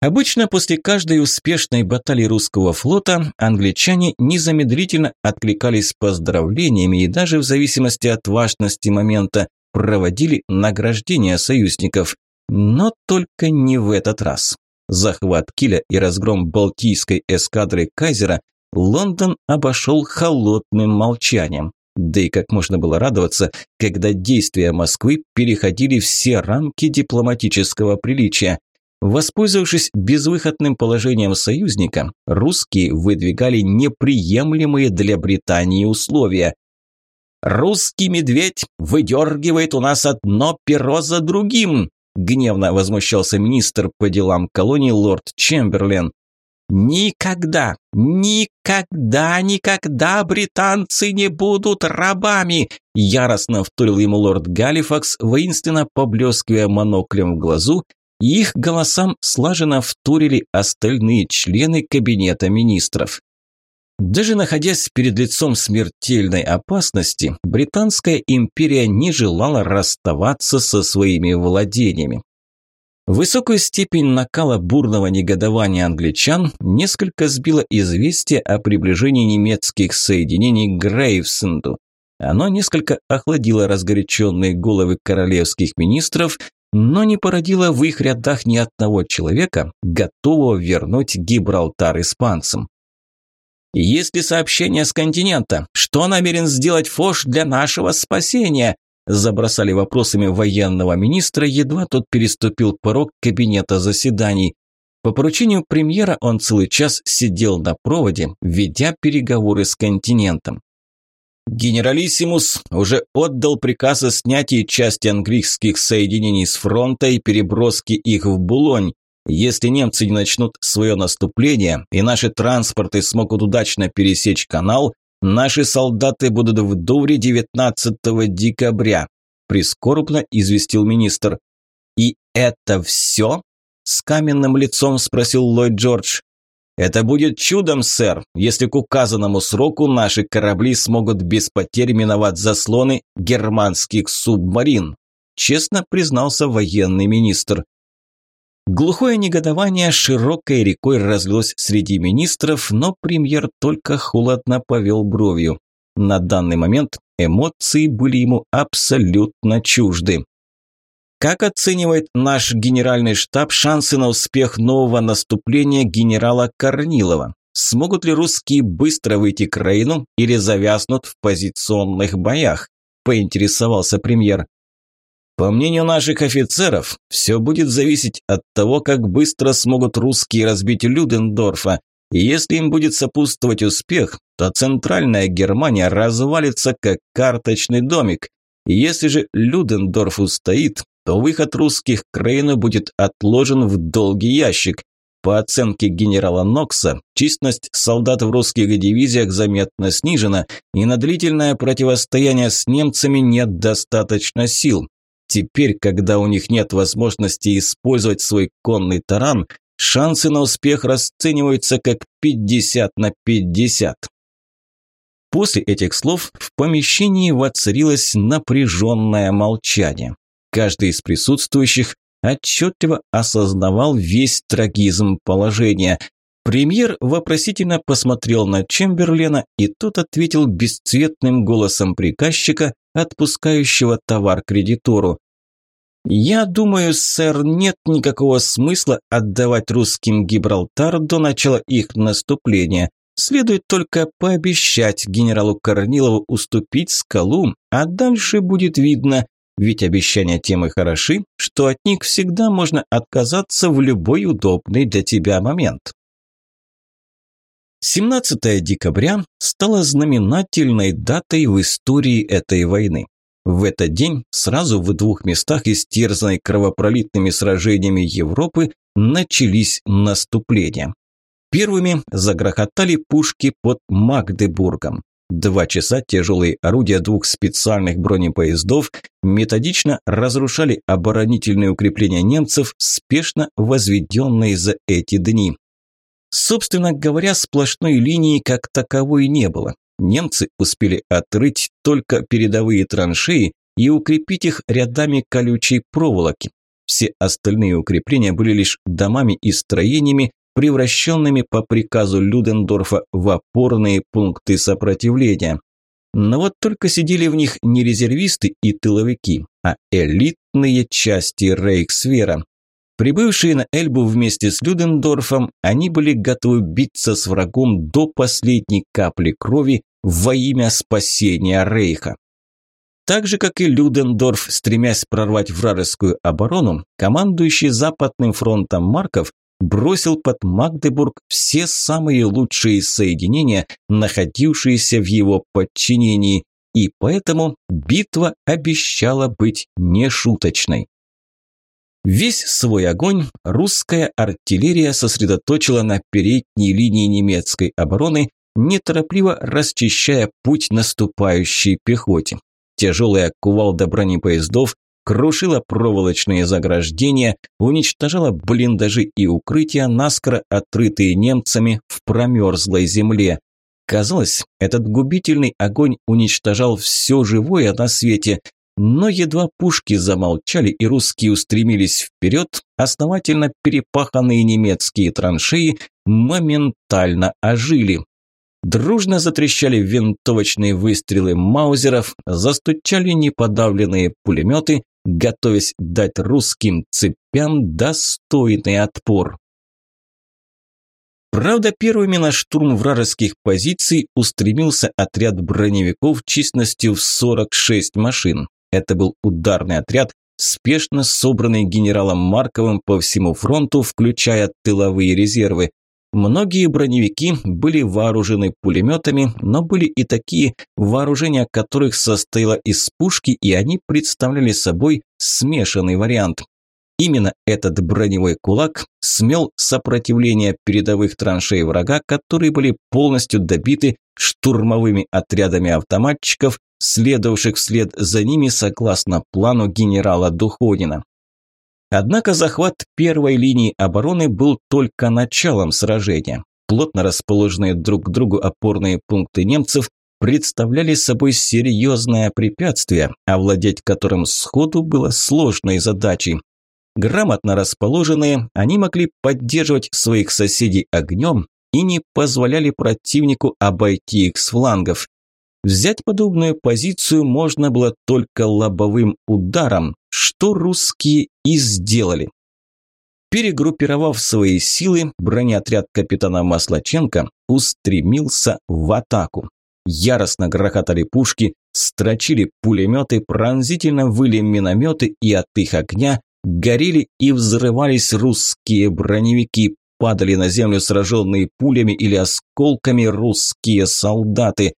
Обычно после каждой успешной баталии русского флота англичане незамедлительно откликались поздравлениями и даже в зависимости от важности момента проводили награждение союзников, но только не в этот раз. Захват Киля и разгром Балтийской эскадры Кайзера Лондон обошел холодным молчанием. Да и как можно было радоваться, когда действия Москвы переходили все рамки дипломатического приличия. Воспользовавшись безвыходным положением союзника, русские выдвигали неприемлемые для Британии условия. Русский медведь выдергивает у нас одно перо за другим, гневно возмущался министр по делам колонии лорд Чемберлен. Никогда, никогда, никогда британцы не будут рабами, яростно вторил ему лорд Галифакс, воинственно поблескивая моноклем в глазу, и их голосам слаженно вторили остальные члены кабинета министров. Даже находясь перед лицом смертельной опасности, Британская империя не желала расставаться со своими владениями. Высокую степень накала бурного негодования англичан несколько сбило известие о приближении немецких соединений к Грейвсенду. Оно несколько охладило разгоряченные головы королевских министров, но не породило в их рядах ни одного человека, готового вернуть Гибралтар испанцам. «Есть ли сообщение с континента? Что намерен сделать Фош для нашего спасения?» Забросали вопросами военного министра, едва тот переступил порог кабинета заседаний. По поручению премьера он целый час сидел на проводе, ведя переговоры с континентом. Генералиссимус уже отдал приказ о снятии части английских соединений с фронта и переброске их в Булонь. Если немцы не начнут свое наступление и наши транспорты смогут удачно пересечь канал, Наши солдаты будут в Дувре 19 декабря», – прискорбно известил министр. «И это все?» – с каменным лицом спросил Ллойд Джордж. «Это будет чудом, сэр, если к указанному сроку наши корабли смогут без потерь миновать заслоны германских субмарин», – честно признался военный министр. Глухое негодование широкой рекой разлилось среди министров, но премьер только холодно повел бровью. На данный момент эмоции были ему абсолютно чужды. Как оценивает наш генеральный штаб шансы на успех нового наступления генерала Корнилова? Смогут ли русские быстро выйти к Рейну или завязнут в позиционных боях? Поинтересовался премьер. По мнению наших офицеров, все будет зависеть от того, как быстро смогут русские разбить Людендорфа. И если им будет сопутствовать успех, то центральная Германия развалится как карточный домик. И если же Людендорф устоит, то выход русских к Рейну будет отложен в долгий ящик. По оценке генерала Нокса, численность солдат в русских дивизиях заметно снижена, и на длительное противостояние с немцами нет достаточно сил. Теперь, когда у них нет возможности использовать свой конный таран, шансы на успех расцениваются как 50 на 50. После этих слов в помещении воцарилось напряженное молчание. Каждый из присутствующих отчетливо осознавал весь трагизм положения. Премьер вопросительно посмотрел на Чемберлена, и тот ответил бесцветным голосом приказчика, отпускающего товар кредитору. «Я думаю, сэр, нет никакого смысла отдавать русским Гибралтар до начала их наступления. Следует только пообещать генералу Корнилову уступить скалу, а дальше будет видно, ведь обещания тем и хороши, что от них всегда можно отказаться в любой удобный для тебя момент». 17 декабря стало знаменательной датой в истории этой войны. В этот день сразу в двух местах, истерзанной кровопролитными сражениями Европы, начались наступления. Первыми загрохотали пушки под Магдебургом. Два часа тяжелые орудия двух специальных бронепоездов методично разрушали оборонительные укрепления немцев, спешно возведенные за эти дни. Собственно говоря, сплошной линии как таковой не было. Немцы успели отрыть только передовые траншеи и укрепить их рядами колючей проволоки. Все остальные укрепления были лишь домами и строениями, превращенными по приказу Людендорфа в опорные пункты сопротивления. Но вот только сидели в них не резервисты и тыловики, а элитные части Рейхсвера. Прибывшие на Эльбу вместе с Людендорфом, они были готовы биться с врагом до последней капли крови во имя спасения Рейха. Так же, как и Людендорф, стремясь прорвать вражескую оборону, командующий Западным фронтом Марков бросил под Магдебург все самые лучшие соединения, находившиеся в его подчинении, и поэтому битва обещала быть нешуточной. Весь свой огонь русская артиллерия сосредоточила на передней линии немецкой обороны, неторопливо расчищая путь наступающей пехоте. Тяжелая кувалда бронепоездов крушила проволочные заграждения, уничтожала блиндажи и укрытия, наскоро отрытые немцами в промерзлой земле. Казалось, этот губительный огонь уничтожал все живое на свете, но едва пушки замолчали и русские устремились вперед, основательно перепаханные немецкие траншеи моментально ожили. Дружно затрещали винтовочные выстрелы маузеров, застучали неподавленные пулеметы, готовясь дать русским цепям достойный отпор. Правда, первыми на штурм вражеских позиций устремился отряд броневиков численностью в 46 машин. Это был ударный отряд, спешно собранный генералом Марковым по всему фронту, включая тыловые резервы. Многие броневики были вооружены пулеметами, но были и такие, вооружение которых состояло из пушки, и они представляли собой смешанный вариант. Именно этот броневой кулак смел сопротивление передовых траншей врага, которые были полностью добиты штурмовыми отрядами автоматчиков, следовавших вслед за ними согласно плану генерала Духонина. Однако захват первой линии обороны был только началом сражения. Плотно расположенные друг к другу опорные пункты немцев представляли собой серьезное препятствие, овладеть которым сходу было сложной задачей. Грамотно расположенные, они могли поддерживать своих соседей огнем и не позволяли противнику обойти их с флангов. Взять подобную позицию можно было только лобовым ударом, что русские и сделали. Перегруппировав свои силы, бронеотряд капитана Маслаченко устремился в атаку. Яростно грохотали пушки, строчили пулеметы, пронзительно выли минометы, и от их огня горели и взрывались русские броневики, падали на землю сраженные пулями или осколками русские солдаты.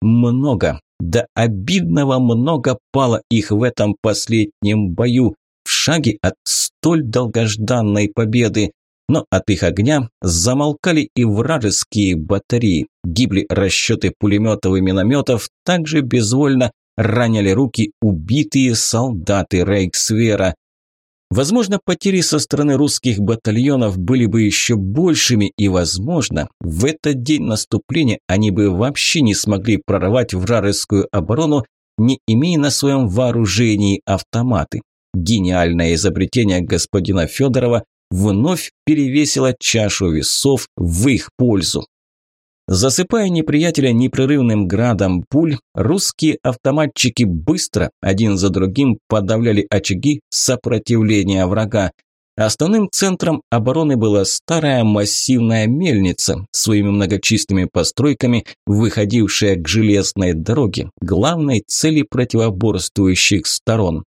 Много, до обидного много пало их в этом последнем бою, в шаге от столь долгожданной победы. Но от их огня замолкали и вражеские батареи, гибли расчеты пулеметов и минометов, также безвольно ранили руки убитые солдаты Рейксвера. Возможно, потери со стороны русских батальонов были бы еще большими, и, возможно, в этот день наступления они бы вообще не смогли прорвать вражескую оборону, не имея на своем вооружении автоматы. Гениальное изобретение господина Федорова вновь перевесило чашу весов в их пользу. Засыпая неприятеля непрерывным градом пуль, русские автоматчики быстро, один за другим, подавляли очаги сопротивления врага. Основным центром обороны была старая массивная мельница, своими многочисленными постройками, выходившая к железной дороге, главной цели противоборствующих сторон.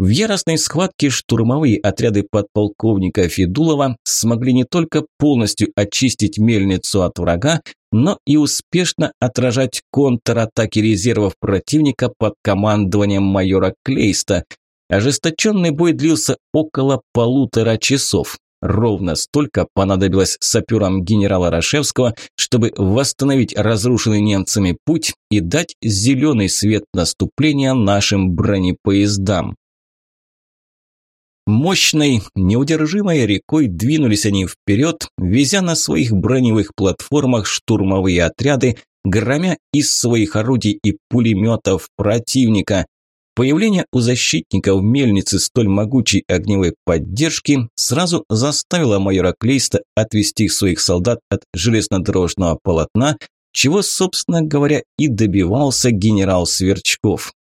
В яростной схватке штурмовые отряды подполковника Федулова смогли не только полностью очистить мельницу от врага, но и успешно отражать контратаки резервов противника под командованием майора Клейста. Ожесточенный бой длился около полутора часов. Ровно столько понадобилось саперам генерала Рашевского, чтобы восстановить разрушенный немцами путь и дать зеленый свет наступления нашим бронепоездам. Мощной, неудержимой рекой двинулись они вперед, везя на своих броневых платформах штурмовые отряды, громя из своих орудий и пулеметов противника. Появление у защитников мельницы столь могучей огневой поддержки сразу заставило майора Клейста отвести своих солдат от железнодорожного полотна, чего, собственно говоря, и добивался генерал Сверчков.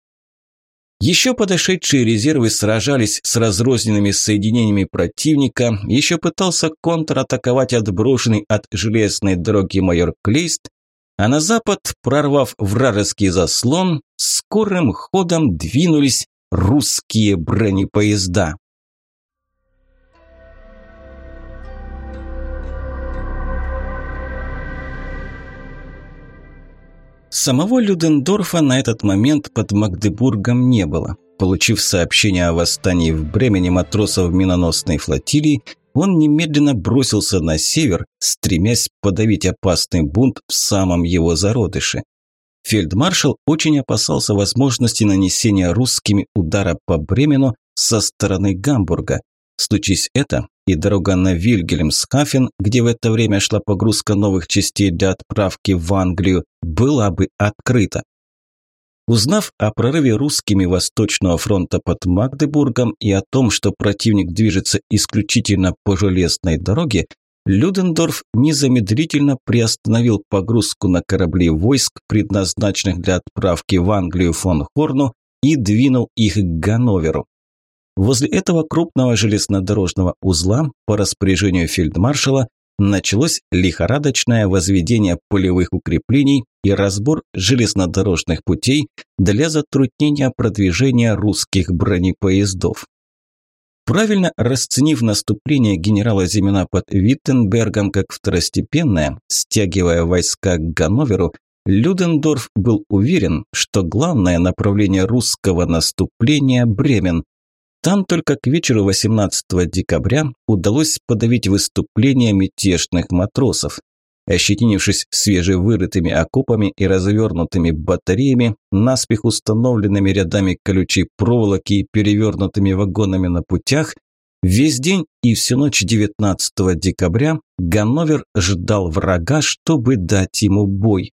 Еще подошедшие резервы сражались с разрозненными соединениями противника, еще пытался контратаковать отброшенный от железной дороги майор Клейст, а на запад, прорвав вражеский заслон, скорым ходом двинулись русские бронепоезда. Самого Людендорфа на этот момент под Магдебургом не было. Получив сообщение о восстании в Бремени матросов миноносной флотилии, он немедленно бросился на север, стремясь подавить опасный бунт в самом его зародыше. Фельдмаршал очень опасался возможности нанесения русскими удара по Бремену со стороны Гамбурга. Случись это, и дорога на Вильгельмсхафен, где в это время шла погрузка новых частей для отправки в Англию, была бы открыта. Узнав о прорыве русскими Восточного фронта под Магдебургом и о том, что противник движется исключительно по железной дороге, Людендорф незамедлительно приостановил погрузку на корабли войск, предназначенных для отправки в Англию фон Хорну, и двинул их к Ганноверу. Возле этого крупного железнодорожного узла по распоряжению фельдмаршала началось лихорадочное возведение полевых укреплений и разбор железнодорожных путей для затруднения продвижения русских бронепоездов. Правильно расценив наступление генерала Зимина под Виттенбергом как второстепенное, стягивая войска к Ганноверу, Людендорф был уверен, что главное направление русского наступления – Бремен, там только к вечеру 18 декабря удалось подавить выступление мятежных матросов. Ощетинившись свежевырытыми окопами и развернутыми батареями, наспех установленными рядами колючей проволоки и перевернутыми вагонами на путях, весь день и всю ночь 19 декабря Ганновер ждал врага, чтобы дать ему бой.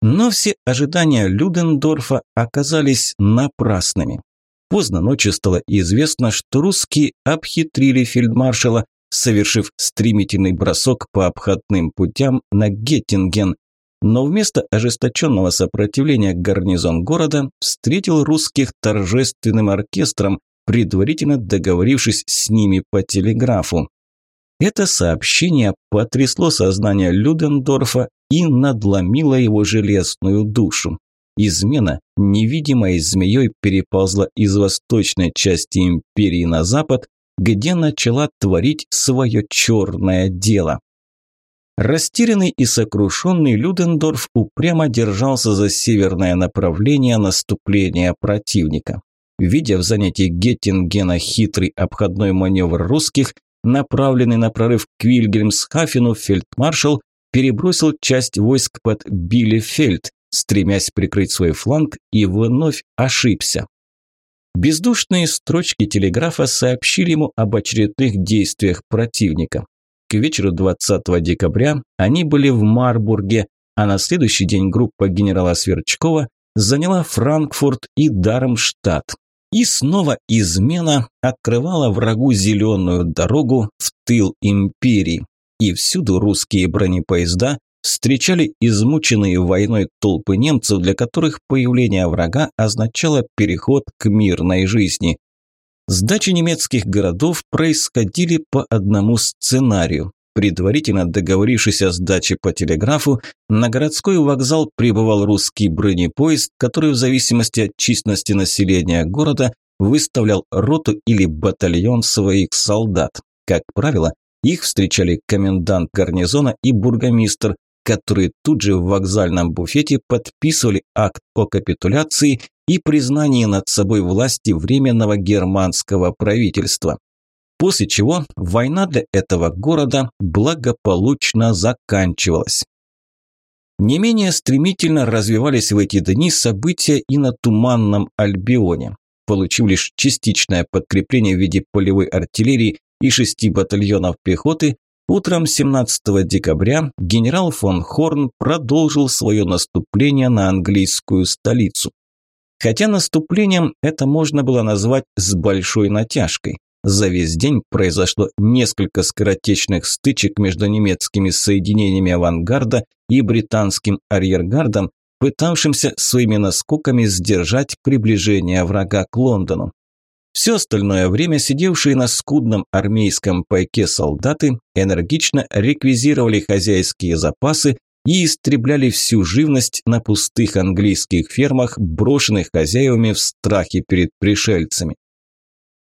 Но все ожидания Людендорфа оказались напрасными. Поздно ночью стало известно, что русские обхитрили фельдмаршала, совершив стремительный бросок по обходным путям на Геттинген. Но вместо ожесточенного сопротивления гарнизон города встретил русских торжественным оркестром, предварительно договорившись с ними по телеграфу. Это сообщение потрясло сознание Людендорфа и надломило его железную душу. Измена невидимой змеей переползла из восточной части империи на запад, где начала творить свое черное дело. Растерянный и сокрушенный Людендорф упрямо держался за северное направление наступления противника. Видя в занятии Геттингена хитрый обходной маневр русских, направленный на прорыв к Вильгельмсхафену, фельдмаршал перебросил часть войск под Билефельд, стремясь прикрыть свой фланг, и вновь ошибся. Бездушные строчки телеграфа сообщили ему об очередных действиях противника. К вечеру 20 декабря они были в Марбурге, а на следующий день группа генерала Сверчкова заняла Франкфурт и Дармштадт. И снова измена открывала врагу зеленую дорогу в тыл империи. И всюду русские бронепоезда встречали измученные войной толпы немцев, для которых появление врага означало переход к мирной жизни. Сдачи немецких городов происходили по одному сценарию. Предварительно договорившись о сдаче по телеграфу, на городской вокзал прибывал русский бронепоезд, который в зависимости от численности населения города выставлял роту или батальон своих солдат. Как правило, их встречали комендант гарнизона и бургомистр, которые тут же в вокзальном буфете подписывали акт о капитуляции и признании над собой власти Временного германского правительства. После чего война для этого города благополучно заканчивалась. Не менее стремительно развивались в эти дни события и на Туманном Альбионе. Получив лишь частичное подкрепление в виде полевой артиллерии и шести батальонов пехоты, Утром 17 декабря генерал фон Хорн продолжил свое наступление на английскую столицу. Хотя наступлением это можно было назвать с большой натяжкой. За весь день произошло несколько скоротечных стычек между немецкими соединениями авангарда и британским арьергардом, пытавшимся своими наскоками сдержать приближение врага к Лондону. Все остальное время сидевшие на скудном армейском пайке солдаты энергично реквизировали хозяйские запасы и истребляли всю живность на пустых английских фермах, брошенных хозяевами в страхе перед пришельцами.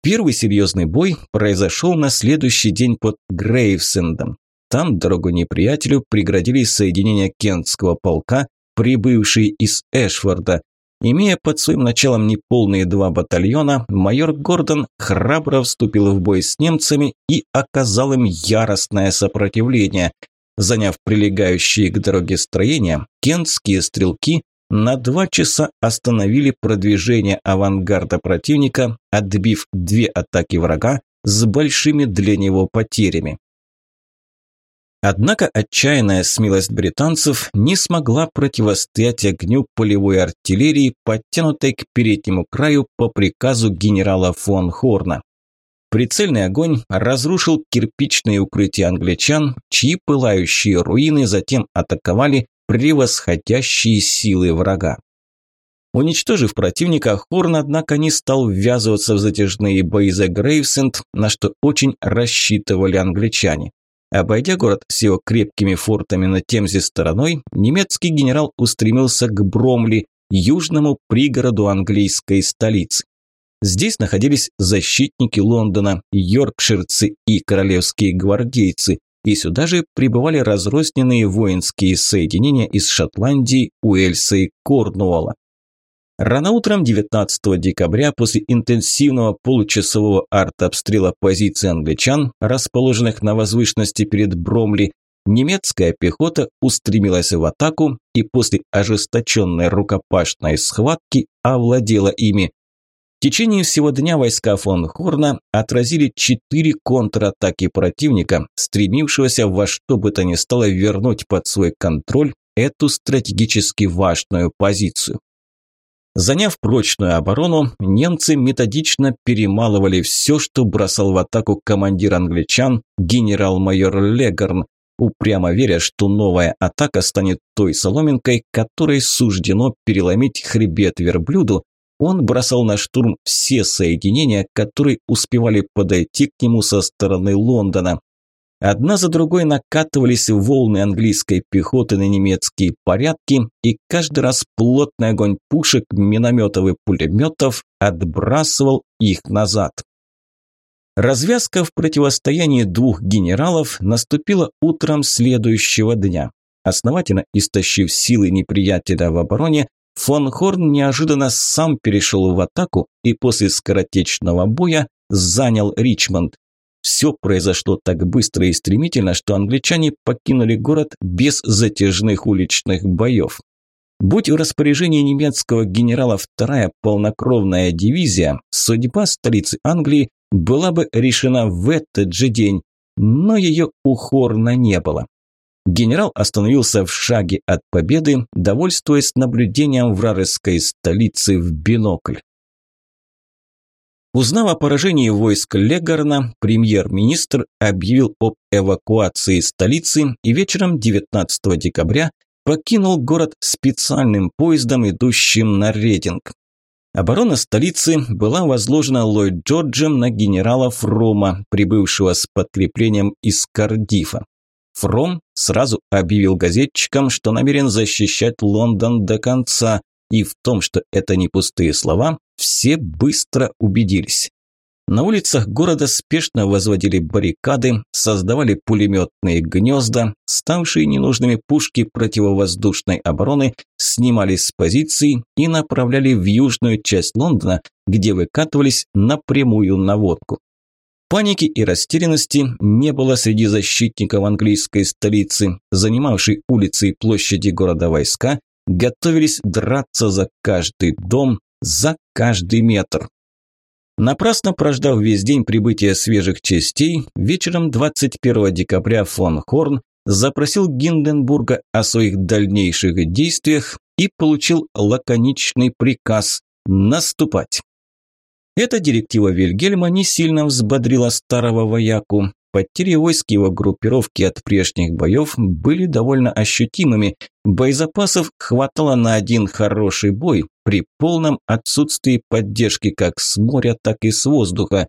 Первый серьезный бой произошел на следующий день под Грейвсендом. Там дорогу неприятелю преградили соединения Кентского полка, прибывшие из Эшфорда, Имея под своим началом неполные два батальона, майор Гордон храбро вступил в бой с немцами и оказал им яростное сопротивление. Заняв прилегающие к дороге строения, кентские стрелки на два часа остановили продвижение авангарда противника, отбив две атаки врага с большими для него потерями. Однако отчаянная смелость британцев не смогла противостоять огню полевой артиллерии, подтянутой к переднему краю по приказу генерала фон Хорна. Прицельный огонь разрушил кирпичные укрытия англичан, чьи пылающие руины затем атаковали превосходящие силы врага. Уничтожив противника, Хорн, однако, не стал ввязываться в затяжные бои за Грейвсенд, на что очень рассчитывали англичане. Обойдя город с его крепкими фортами на Темзе стороной, немецкий генерал устремился к Бромли, южному пригороду английской столицы. Здесь находились защитники Лондона, йоркширцы и королевские гвардейцы, и сюда же прибывали разрозненные воинские соединения из Шотландии, Уэльса и Корнуолла. Рано утром 19 декабря после интенсивного получасового артобстрела позиций англичан, расположенных на возвышенности перед Бромли, немецкая пехота устремилась в атаку и после ожесточенной рукопашной схватки овладела ими. В течение всего дня войска фон Хорна отразили четыре контратаки противника, стремившегося во что бы то ни стало вернуть под свой контроль эту стратегически важную позицию. Заняв прочную оборону, немцы методично перемалывали все, что бросал в атаку командир англичан генерал-майор Легарн, упрямо веря, что новая атака станет той соломинкой, которой суждено переломить хребет верблюду, он бросал на штурм все соединения, которые успевали подойти к нему со стороны Лондона. Одна за другой накатывались волны английской пехоты на немецкие порядки, и каждый раз плотный огонь пушек, минометов и пулеметов отбрасывал их назад. Развязка в противостоянии двух генералов наступила утром следующего дня. Основательно истощив силы неприятеля в обороне, фон Хорн неожиданно сам перешел в атаку и после скоротечного боя занял Ричмонд. Все произошло так быстро и стремительно, что англичане покинули город без затяжных уличных боев. Будь в распоряжении немецкого генерала вторая полнокровная дивизия, судьба столицы Англии была бы решена в этот же день, но ее у Хорна не было. Генерал остановился в шаге от победы, довольствуясь наблюдением вражеской столицы в бинокль. Узнав о поражении войск Легарна, премьер-министр объявил об эвакуации столицы и вечером 19 декабря покинул город специальным поездом, идущим на Рединг. Оборона столицы была возложена Ллойд Джорджем на генерала Фрома, прибывшего с подкреплением из Кардифа. Фром сразу объявил газетчикам, что намерен защищать Лондон до конца, и в том, что это не пустые слова, все быстро убедились. На улицах города спешно возводили баррикады, создавали пулеметные гнезда, ставшие ненужными пушки противовоздушной обороны снимались с позиций и направляли в южную часть Лондона, где выкатывались напрямую наводку. Паники и растерянности не было среди защитников английской столицы, занимавшей улицы и площади города войска, готовились драться за каждый дом, за каждый метр. Напрасно прождав весь день прибытия свежих частей, вечером 21 декабря фон Хорн запросил Гинденбурга о своих дальнейших действиях и получил лаконичный приказ наступать. Эта директива Вильгельма не сильно взбодрила старого вояку. Потери войск его группировки от прежних боев были довольно ощутимыми. Боезапасов хватало на один хороший бой при полном отсутствии поддержки как с моря, так и с воздуха.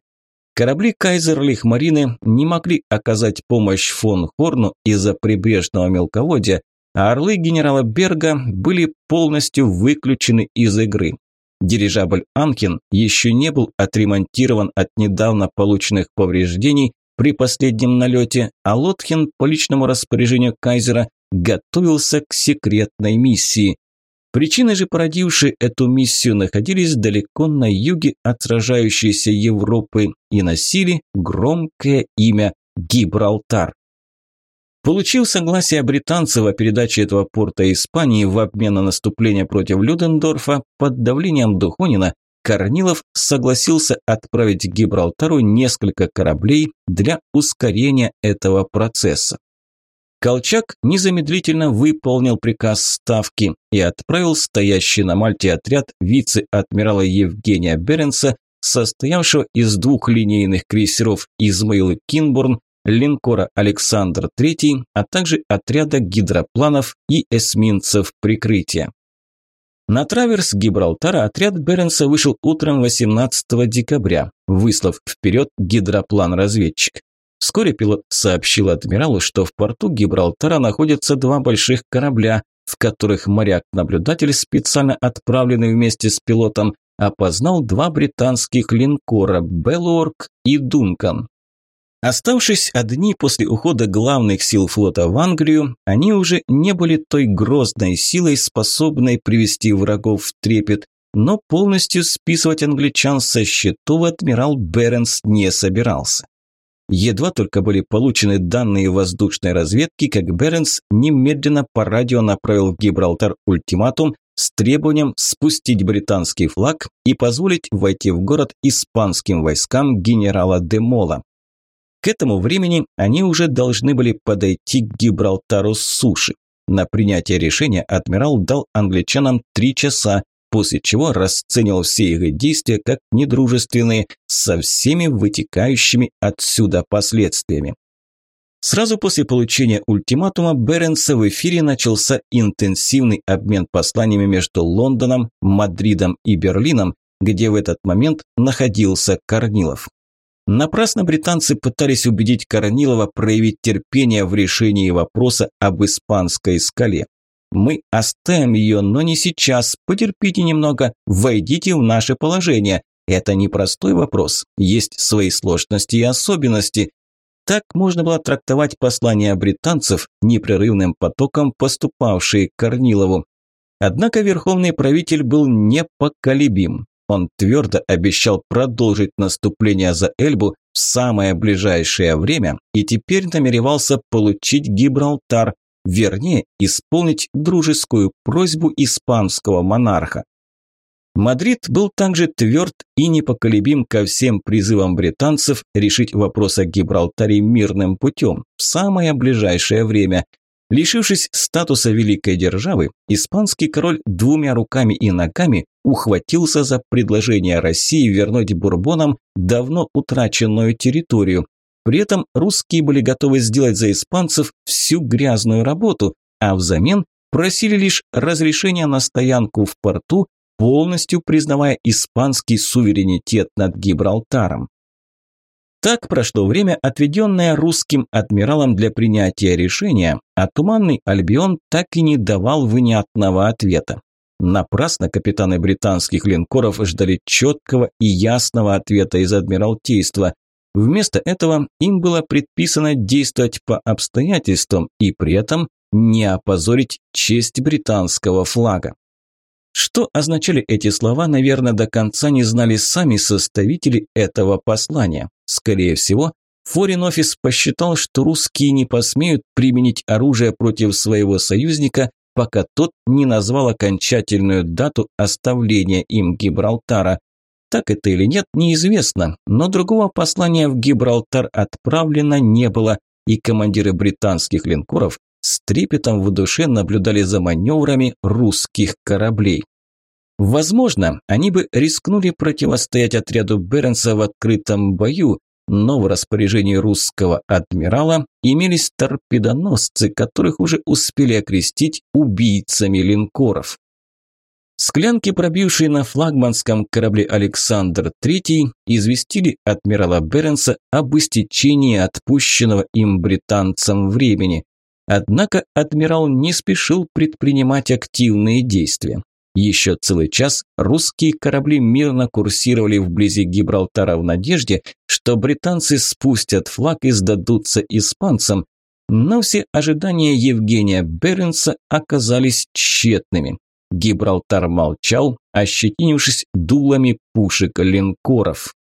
Корабли Кайзерлих-марины не могли оказать помощь фон Хорну из-за прибрежного мелководья, а орлы генерала Берга были полностью выключены из игры. Дирижабль «Анкин» еще не был отремонтирован от недавно полученных повреждений при последнем налете, а Лотхен по личному распоряжению Кайзера готовился к секретной миссии. Причины же, породившие эту миссию, находились далеко на юге от сражающейся Европы и носили громкое имя Гибралтар. Получил согласие британцев о передаче этого порта Испании в обмен на наступление против Людендорфа под давлением Духонина, Корнилов согласился отправить Гибралтару несколько кораблей для ускорения этого процесса. Колчак незамедлительно выполнил приказ Ставки и отправил стоящий на Мальте отряд вице-адмирала Евгения Беренса, состоявшего из двух линейных крейсеров «Измаил» и «Кинбурн», линкора «Александр III», а также отряда гидропланов и эсминцев прикрытия. На траверс Гибралтара отряд Беренса вышел утром 18 декабря, выслав вперед гидроплан-разведчик. Вскоре пилот сообщил адмиралу, что в порту Гибралтара находятся два больших корабля, в которых моряк-наблюдатель, специально отправленный вместе с пилотом, опознал два британских линкора «Беллорк» и «Дункан». Оставшись одни после ухода главных сил флота в Англию, они уже не были той грозной силой, способной привести врагов в трепет, но полностью списывать англичан со счетов адмирал Беренс не собирался. Едва только были получены данные воздушной разведки, как Беренс немедленно по радио направил в Гибралтар ультиматум с требованием спустить британский флаг и позволить войти в город испанским войскам генерала Демола. К этому времени они уже должны были подойти к Гибралтару с суши. На принятие решения адмирал дал англичанам три часа, после чего расценивал все их действия как недружественные, со всеми вытекающими отсюда последствиями. Сразу после получения ультиматума Беренса в эфире начался интенсивный обмен посланиями между Лондоном, Мадридом и Берлином, где в этот момент находился Корнилов. Напрасно британцы пытались убедить Корнилова проявить терпение в решении вопроса об испанской скале. Мы оставим ее, но не сейчас. Потерпите немного, войдите в наше положение. Это непростой вопрос. Есть свои сложности и особенности. Так можно было трактовать послания британцев, непрерывным потоком поступавшие к Корнилову. Однако верховный правитель был непоколебим. Он твердо обещал продолжить наступление за Эльбу в самое ближайшее время и теперь намеревался получить Гибралтар, вернее, исполнить дружескую просьбу испанского монарха. Мадрид был также тверд и непоколебим ко всем призывам британцев решить вопрос о Гибралтаре мирным путем в самое ближайшее время, Лишившись статуса великой державы, испанский король двумя руками и ногами ухватился за предложение России вернуть бурбонам давно утраченную территорию. При этом русские были готовы сделать за испанцев всю грязную работу, а взамен просили лишь разрешения на стоянку в порту, полностью признавая испанский суверенитет над Гибралтаром. Так прошло время, отведенное русским адмиралом для принятия решения, а Туманный Альбион так и не давал внятного ответа. Напрасно капитаны британских линкоров ждали четкого и ясного ответа из Адмиралтейства. Вместо этого им было предписано действовать по обстоятельствам и при этом не опозорить честь британского флага. Что означали эти слова, наверное, до конца не знали сами составители этого послания. Скорее всего, Форин офис посчитал, что русские не посмеют применить оружие против своего союзника, пока тот не назвал окончательную дату оставления им Гибралтара. Так это или нет, неизвестно, но другого послания в Гибралтар отправлено не было, и командиры британских линкоров с трепетом в душе наблюдали за маневрами русских кораблей. Возможно, они бы рискнули противостоять отряду Беренса в открытом бою, но в распоряжении русского адмирала имелись торпедоносцы, которых уже успели окрестить убийцами линкоров. Склянки, пробившие на флагманском корабле «Александр III», известили адмирала Беренса об истечении отпущенного им британцам времени. Однако адмирал не спешил предпринимать активные действия. Еще целый час русские корабли мирно курсировали вблизи Гибралтара в надежде, что британцы спустят флаг и сдадутся испанцам, но все ожидания Евгения Беренса оказались тщетными. Гибралтар молчал, ощетинившись дулами пушек линкоров.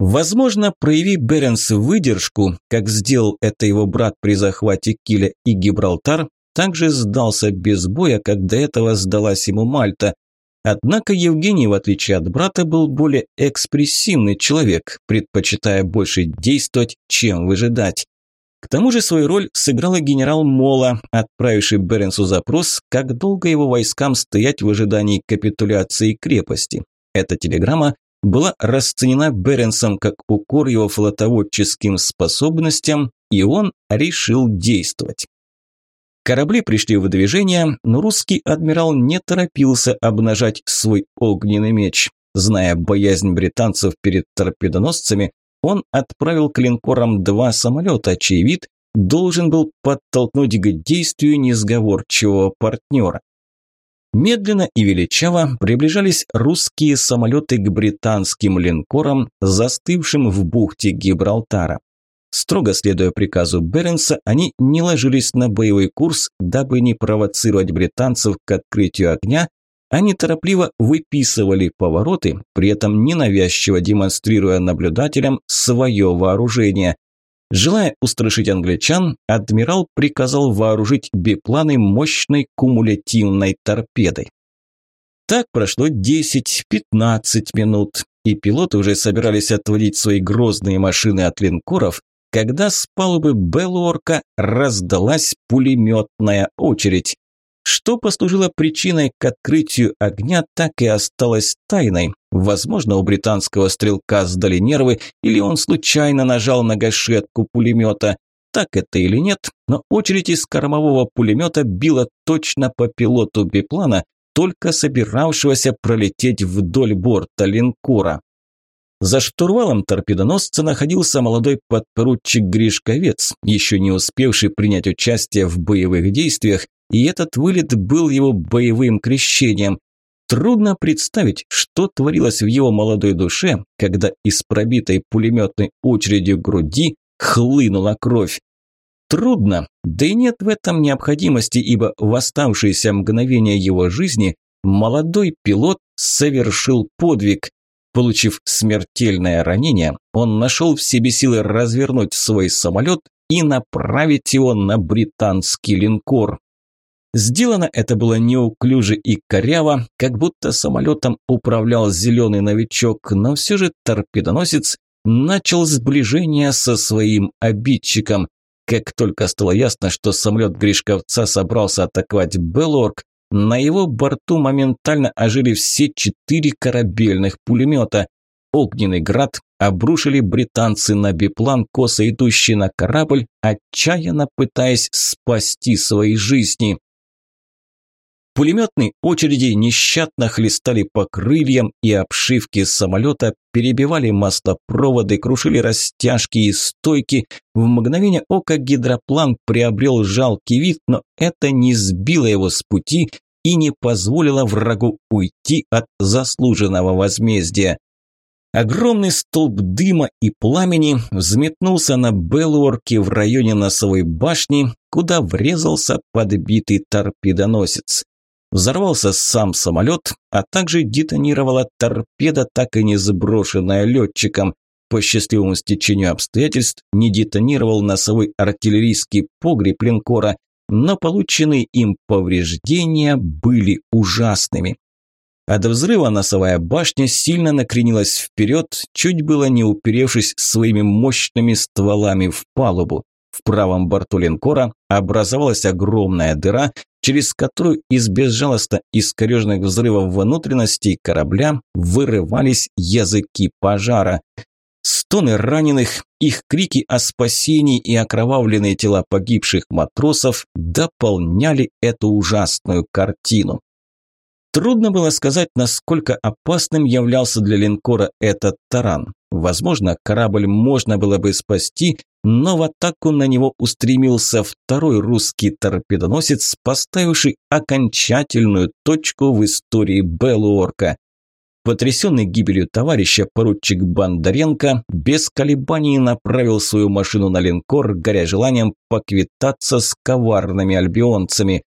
Возможно, прояви Беренс выдержку, как сделал это его брат при захвате Киля и Гибралтар, также сдался без боя, как до этого сдалась ему Мальта. Однако Евгений, в отличие от брата, был более экспрессивный человек, предпочитая больше действовать, чем выжидать. К тому же свою роль сыграл и генерал Мола, отправивший Беренсу запрос, как долго его войскам стоять в ожидании капитуляции крепости. Эта телеграмма была расценена Беренсом как укор его флотоводческим способностям, и он решил действовать. Корабли пришли в движение, но русский адмирал не торопился обнажать свой огненный меч. Зная боязнь британцев перед торпедоносцами, он отправил к линкорам два самолета, чей вид должен был подтолкнуть к действию несговорчивого партнера. Медленно и величаво приближались русские самолеты к британским линкорам, застывшим в бухте Гибралтара. Строго следуя приказу Беренса, они не ложились на боевой курс, дабы не провоцировать британцев к открытию огня, они торопливо выписывали повороты, при этом ненавязчиво демонстрируя наблюдателям свое вооружение. Желая устрашить англичан, адмирал приказал вооружить бипланы мощной кумулятивной торпедой. Так прошло 10-15 минут, и пилоты уже собирались отводить свои грозные машины от линкоров, когда с палубы Беллорка раздалась пулеметная очередь. Что послужило причиной к открытию огня, так и осталось тайной. Возможно, у британского стрелка сдали нервы, или он случайно нажал на гашетку пулемета. Так это или нет, но очередь из кормового пулемета била точно по пилоту биплана, только собиравшегося пролететь вдоль борта линкора. За штурвалом торпедоносца находился молодой подпоручик Гришковец, еще не успевший принять участие в боевых действиях, и этот вылет был его боевым крещением. Трудно представить, что творилось в его молодой душе, когда из пробитой пулеметной очередью груди хлынула кровь. Трудно, да и нет в этом необходимости, ибо в оставшиеся мгновения его жизни молодой пилот совершил подвиг. Получив смертельное ранение, он нашел в себе силы развернуть свой самолет и направить его на британский линкор. Сделано это было неуклюже и коряво, как будто самолетом управлял зеленый новичок, но все же торпедоносец начал сближение со своим обидчиком. Как только стало ясно, что самолет Гришковца собрался атаковать Белорг, на его борту моментально ожили все четыре корабельных пулемета. Огненный град обрушили британцы на биплан, косо идущий на корабль, отчаянно пытаясь спасти свои жизни. Пулеметные очереди нещадно хлестали по крыльям и обшивке самолета, перебивали маслопроводы, крушили растяжки и стойки. В мгновение ока гидроплан приобрел жалкий вид, но это не сбило его с пути и не позволило врагу уйти от заслуженного возмездия. Огромный столб дыма и пламени взметнулся на Белуорке в районе носовой башни, куда врезался подбитый торпедоносец. Взорвался сам самолет, а также детонировала торпеда, так и не сброшенная летчиком. По счастливому стечению обстоятельств не детонировал носовой артиллерийский погреб линкора, но полученные им повреждения были ужасными. От взрыва носовая башня сильно накренилась вперед, чуть было не уперевшись своими мощными стволами в палубу. В правом борту линкора образовалась огромная дыра, через которую из безжалостно искореженных взрывов внутренностей корабля вырывались языки пожара. Стоны раненых, их крики о спасении и окровавленные тела погибших матросов дополняли эту ужасную картину. Трудно было сказать, насколько опасным являлся для линкора этот таран. Возможно, корабль можно было бы спасти, но в атаку на него устремился второй русский торпедоносец, поставивший окончательную точку в истории Белуорка. Потрясенный гибелью товарища, поручик Бондаренко без колебаний направил свою машину на линкор, горя желанием поквитаться с коварными альбионцами.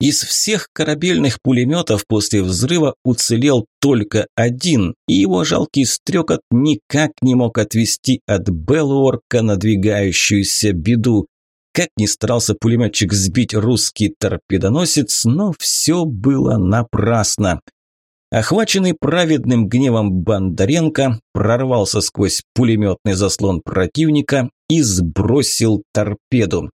Из всех корабельных пулеметов после взрыва уцелел только один, и его жалкий стрекот никак не мог отвести от Белуорка надвигающуюся беду. Как ни старался пулеметчик сбить русский торпедоносец, но все было напрасно. Охваченный праведным гневом Бондаренко прорвался сквозь пулеметный заслон противника и сбросил торпеду.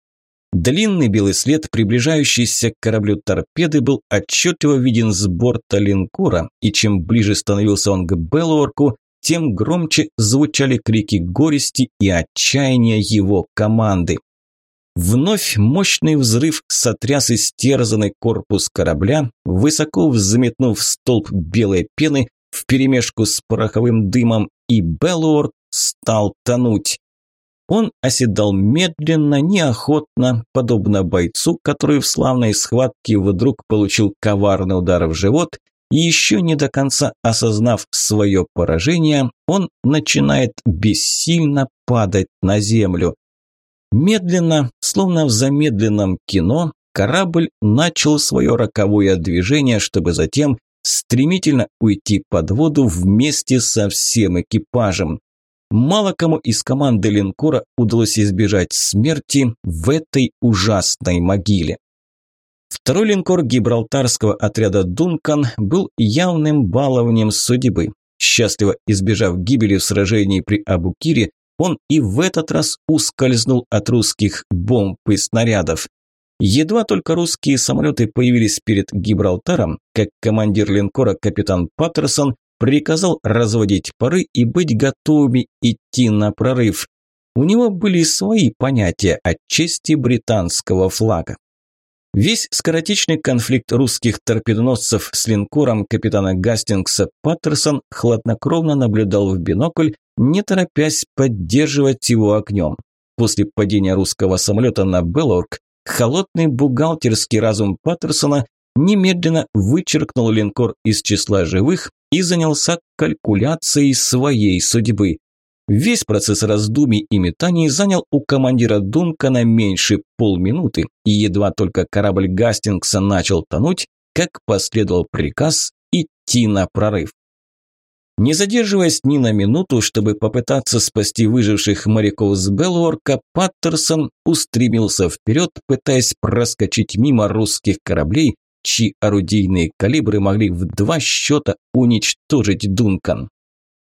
Длинный белый след приближающийся к кораблю торпеды был отчетливо виден с борта линкора, и чем ближе становился он к Беллорку, тем громче звучали крики горести и отчаяния его команды. Вновь мощный взрыв сотряс истерзанный корпус корабля, высоко взметнув столб белой пены вперемешку с пороховым дымом, и Беллорк стал тонуть. Он оседал медленно, неохотно, подобно бойцу, который в славной схватке вдруг получил коварный удар в живот, и еще не до конца осознав свое поражение, он начинает бессильно падать на землю. Медленно, словно в замедленном кино, корабль начал свое роковое движение, чтобы затем стремительно уйти под воду вместе со всем экипажем. Мало кому из команды линкора удалось избежать смерти в этой ужасной могиле. Второй линкор гибралтарского отряда «Дункан» был явным балованием судьбы. Счастливо избежав гибели в сражении при Абукире, он и в этот раз ускользнул от русских бомб и снарядов. Едва только русские самолеты появились перед Гибралтаром, как командир линкора капитан Паттерсон приказал разводить пары и быть готовыми идти на прорыв. У него были свои понятия о чести британского флага. Весь скоротечный конфликт русских торпедоносцев с линкором капитана Гастингса Паттерсон хладнокровно наблюдал в бинокль, не торопясь поддерживать его огнем. После падения русского самолета на Беллорк холодный бухгалтерский разум Паттерсона немедленно вычеркнул линкор из числа живых и занялся калькуляцией своей судьбы. Весь процесс раздумий и метаний занял у командира Дункана меньше полминуты, и едва только корабль Гастингса начал тонуть, как последовал приказ идти на прорыв. Не задерживаясь ни на минуту, чтобы попытаться спасти выживших моряков с Белуорка, Паттерсон устремился вперед, пытаясь проскочить мимо русских кораблей, чьи орудийные калибры могли в два счета уничтожить Дункан.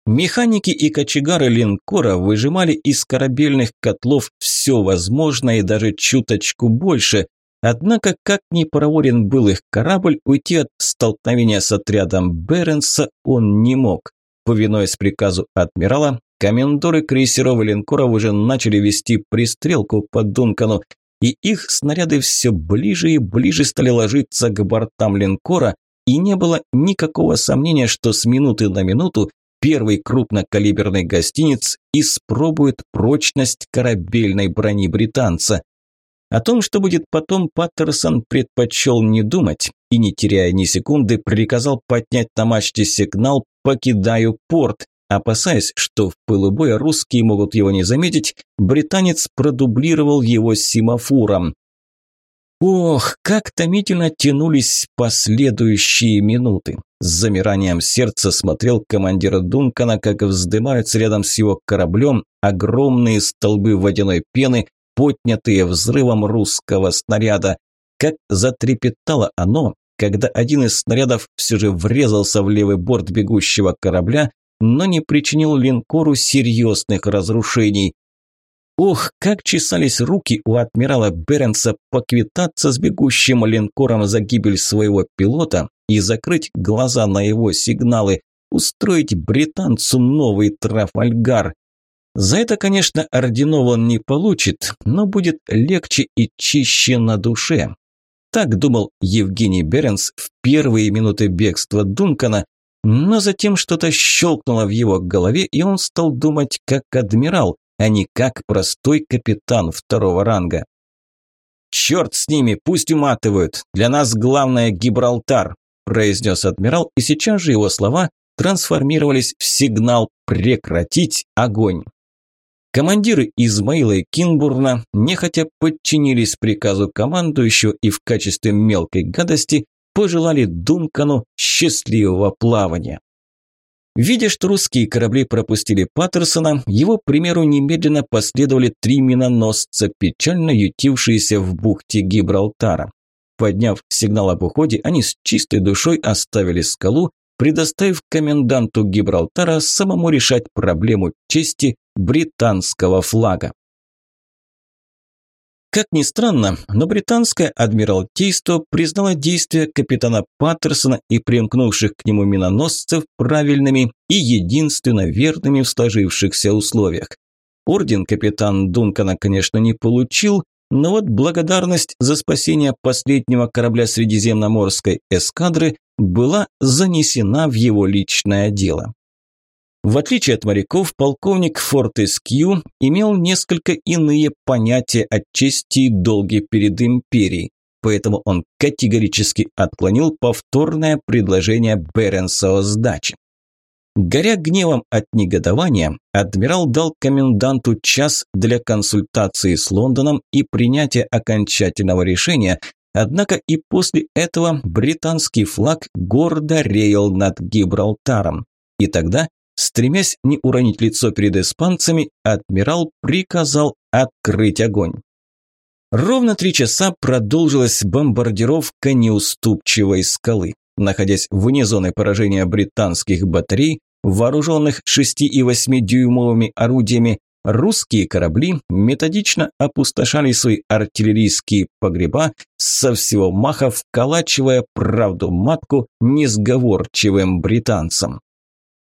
Механики и кочегары линкора выжимали из корабельных котлов все возможное и даже чуточку больше, однако, как ни проворен был их корабль, уйти от столкновения с отрядом Беренса он не мог. Повинуясь приказу адмирала, комендоры крейсеров и линкоров уже начали вести пристрелку по Дункану, и их снаряды все ближе и ближе стали ложиться к бортам линкора, и не было никакого сомнения, что с минуты на минуту первый крупнокалиберный гостиниц испробует прочность корабельной брони британца. О том, что будет потом, Паттерсон предпочел не думать и, не теряя ни секунды, приказал поднять на мачте сигнал «Покидаю порт», Опасаясь, что в пылу боя русские могут его не заметить, британец продублировал его семафором. Ох, как томительно тянулись последующие минуты. С замиранием сердца смотрел командир Дункана, как вздымаются рядом с его кораблем огромные столбы водяной пены, поднятые взрывом русского снаряда. Как затрепетало оно, когда один из снарядов все же врезался в левый борт бегущего корабля, но не причинил линкору серьезных разрушений. Ох, как чесались руки у адмирала Беренса поквитаться с бегущим линкором за гибель своего пилота и закрыть глаза на его сигналы, устроить британцу новый Трафальгар. За это, конечно, орденов он не получит, но будет легче и чище на душе. Так думал Евгений Беренс в первые минуты бегства Дункана, но затем что-то щелкнуло в его голове, и он стал думать как адмирал, а не как простой капитан второго ранга. «Черт с ними, пусть уматывают! Для нас главное Гибралтар!» – произнес адмирал, и сейчас же его слова трансформировались в сигнал «прекратить огонь». Командиры Измаила и Кинбурна нехотя подчинились приказу командующего и в качестве мелкой гадости пожелали Дункану счастливого плавания. Видя, что русские корабли пропустили Паттерсона, его примеру немедленно последовали три миноносца, печально ютившиеся в бухте Гибралтара. Подняв сигнал об уходе, они с чистой душой оставили скалу, предоставив коменданту Гибралтара самому решать проблему чести британского флага. Как ни странно, но британское адмиралтейство признало действия капитана Паттерсона и примкнувших к нему миноносцев правильными и единственно верными в сложившихся условиях. Орден капитан Дункана, конечно, не получил, но вот благодарность за спасение последнего корабля Средиземноморской эскадры была занесена в его личное дело. В отличие от моряков, полковник Фортескью имел несколько иные понятия о чести и долге перед империей, поэтому он категорически отклонил повторное предложение Беренса о сдаче. Горя гневом от негодования, адмирал дал коменданту час для консультации с Лондоном и принятия окончательного решения, однако и после этого британский флаг гордо реял над Гибралтаром. И тогда Стремясь не уронить лицо перед испанцами, адмирал приказал открыть огонь. Ровно три часа продолжилась бомбардировка неуступчивой скалы. Находясь вне зоны поражения британских батарей, вооруженных 6 и 8-дюймовыми орудиями, русские корабли методично опустошали свои артиллерийские погреба, со всего маха вколачивая правду матку несговорчивым британцам.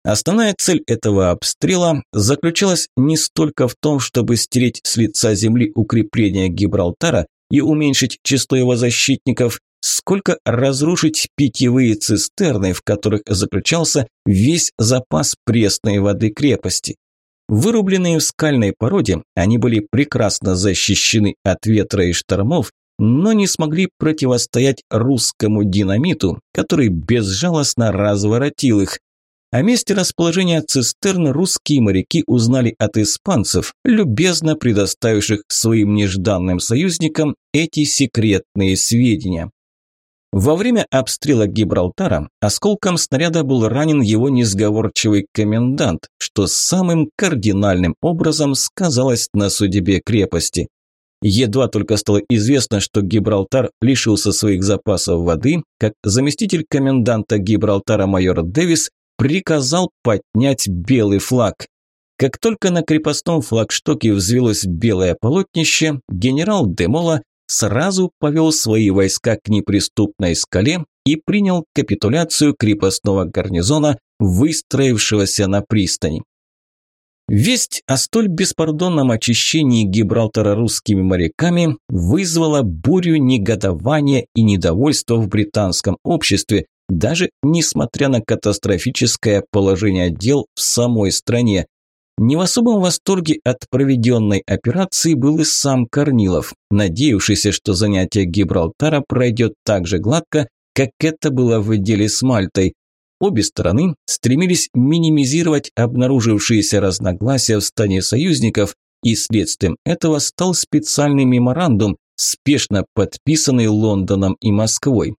Основная цель этого обстрела заключалась не столько в том, чтобы стереть с лица земли укрепления Гибралтара и уменьшить число его защитников, сколько разрушить питьевые цистерны, в которых заключался весь запас пресной воды крепости. Вырубленные в скальной породе, они были прекрасно защищены от ветра и штормов, но не смогли противостоять русскому динамиту, который безжалостно разворотил их. О месте расположения цистерн русские моряки узнали от испанцев, любезно предоставивших своим нежданным союзникам эти секретные сведения. Во время обстрела Гибралтара осколком снаряда был ранен его несговорчивый комендант, что самым кардинальным образом сказалось на судьбе крепости. Едва только стало известно, что Гибралтар лишился своих запасов воды, как заместитель коменданта Гибралтара майор Дэвис приказал поднять белый флаг. Как только на крепостном флагштоке взвелось белое полотнище, генерал Демола сразу повел свои войска к неприступной скале и принял капитуляцию крепостного гарнизона, выстроившегося на пристани. Весть о столь беспардонном очищении Гибралтара русскими моряками вызвала бурю негодования и недовольства в британском обществе, даже несмотря на катастрофическое положение дел в самой стране. Не в особом восторге от проведенной операции был и сам Корнилов, надеявшийся, что занятие Гибралтара пройдет так же гладко, как это было в деле с Мальтой. Обе стороны стремились минимизировать обнаружившиеся разногласия в стане союзников, и следствием этого стал специальный меморандум, спешно подписанный Лондоном и Москвой.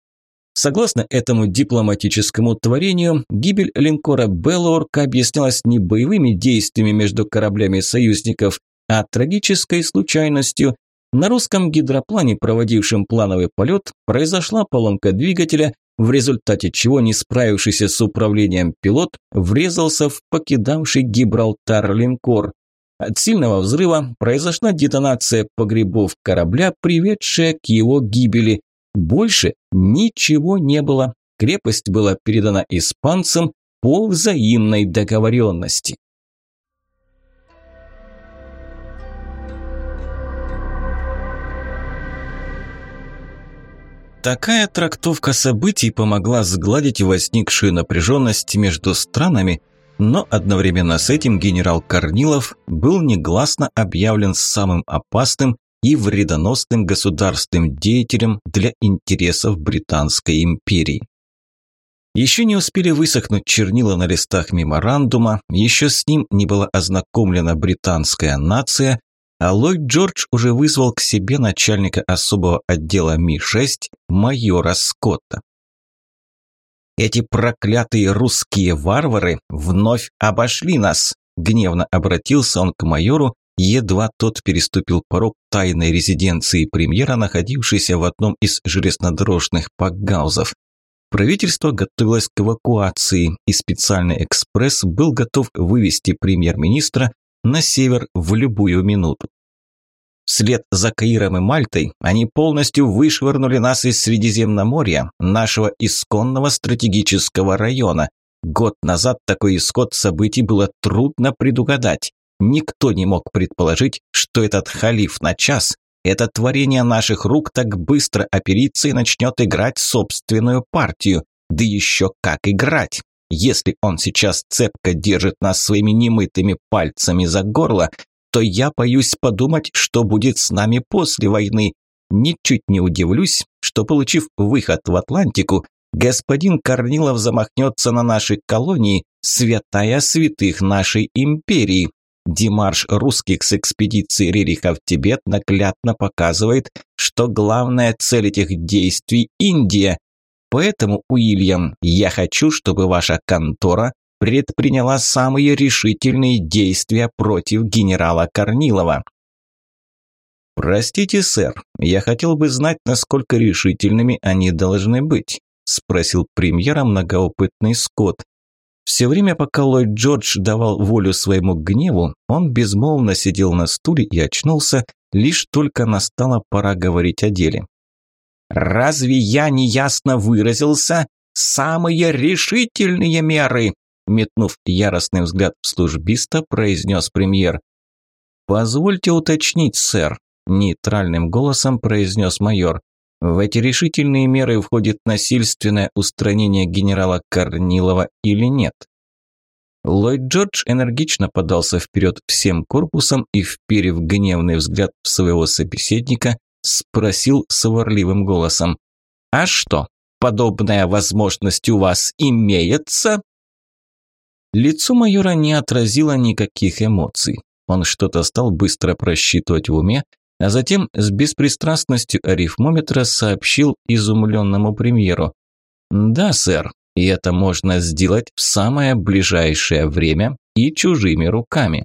Согласно этому дипломатическому творению, гибель линкора «Беллорк» объяснялась не боевыми действиями между кораблями союзников, а трагической случайностью. На русском гидроплане, проводившем плановый полет, произошла поломка двигателя, в результате чего не справившийся с управлением пилот врезался в покидавший Гибралтар линкор. От сильного взрыва произошла детонация погребов корабля, приведшая к его гибели. Больше ничего не было. Крепость была передана испанцам по взаимной договоренности. Такая трактовка событий помогла сгладить возникшую напряженность между странами, но одновременно с этим генерал Корнилов был негласно объявлен самым опасным и вредоносным государственным деятелем для интересов Британской империи. Еще не успели высохнуть чернила на листах меморандума, еще с ним не была ознакомлена британская нация, а Ллойд Джордж уже вызвал к себе начальника особого отдела Ми-6 майора Скотта. «Эти проклятые русские варвары вновь обошли нас!» Гневно обратился он к майору, едва тот переступил порог тайной резиденции премьера, находившейся в одном из железнодорожных пакгаузов. Правительство готовилось к эвакуации, и специальный экспресс был готов вывести премьер-министра на север в любую минуту. Вслед за Каиром и Мальтой они полностью вышвырнули нас из Средиземноморья, нашего исконного стратегического района. Год назад такой исход событий было трудно предугадать. Никто не мог предположить, что этот халиф на час, это творение наших рук так быстро оперится и начнет играть собственную партию. Да еще как играть! Если он сейчас цепко держит нас своими немытыми пальцами за горло, то я боюсь подумать, что будет с нами после войны. Ничуть не удивлюсь, что, получив выход в Атлантику, господин Корнилов замахнется на наши колонии, святая святых нашей империи. Демарш русских с экспедиции Рериха в Тибет наглядно показывает, что главная цель этих действий – Индия. Поэтому, Уильям, я хочу, чтобы ваша контора предприняла самые решительные действия против генерала Корнилова. «Простите, сэр, я хотел бы знать, насколько решительными они должны быть», спросил премьера многоопытный Скотт. Все время, пока Ллойд Джордж давал волю своему гневу, он безмолвно сидел на стуле и очнулся, лишь только настала пора говорить о деле. «Разве я неясно выразился? Самые решительные меры!» метнув яростный взгляд в службиста, произнес премьер. «Позвольте уточнить, сэр», – нейтральным голосом произнес майор. «В эти решительные меры входит насильственное устранение генерала Корнилова или нет?» Ллойд Джордж энергично подался вперед всем корпусом и, вперев гневный взгляд в своего собеседника, спросил сварливым голосом. «А что, подобная возможность у вас имеется?» Лицо майора не отразило никаких эмоций. Он что-то стал быстро просчитывать в уме, а затем с беспристрастностью арифмометра сообщил изумленному премьеру. «Да, сэр, и это можно сделать в самое ближайшее время и чужими руками».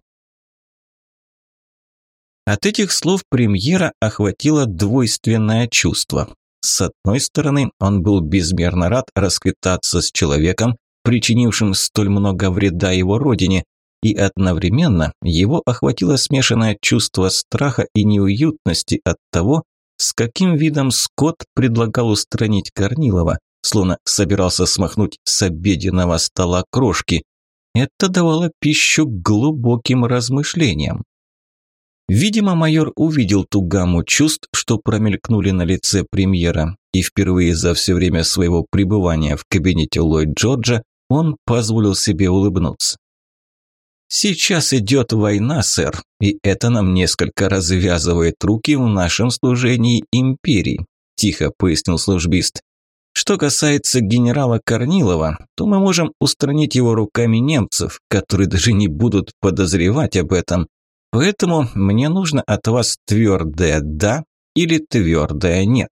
От этих слов премьера охватило двойственное чувство. С одной стороны, он был безмерно рад расквитаться с человеком, причинившим столь много вреда его родине, и одновременно его охватило смешанное чувство страха и неуютности от того, с каким видом Скотт предлагал устранить Корнилова, словно собирался смахнуть с обеденного стола крошки. Это давало пищу глубоким размышлениям. Видимо, майор увидел ту гамму чувств, что промелькнули на лице премьера, и впервые за все время своего пребывания в кабинете Ллойд Джорджа он позволил себе улыбнуться. «Сейчас идет война, сэр, и это нам несколько развязывает руки в нашем служении империи», – тихо пояснил службист. «Что касается генерала Корнилова, то мы можем устранить его руками немцев, которые даже не будут подозревать об этом. Поэтому мне нужно от вас твердое «да» или твердое «нет».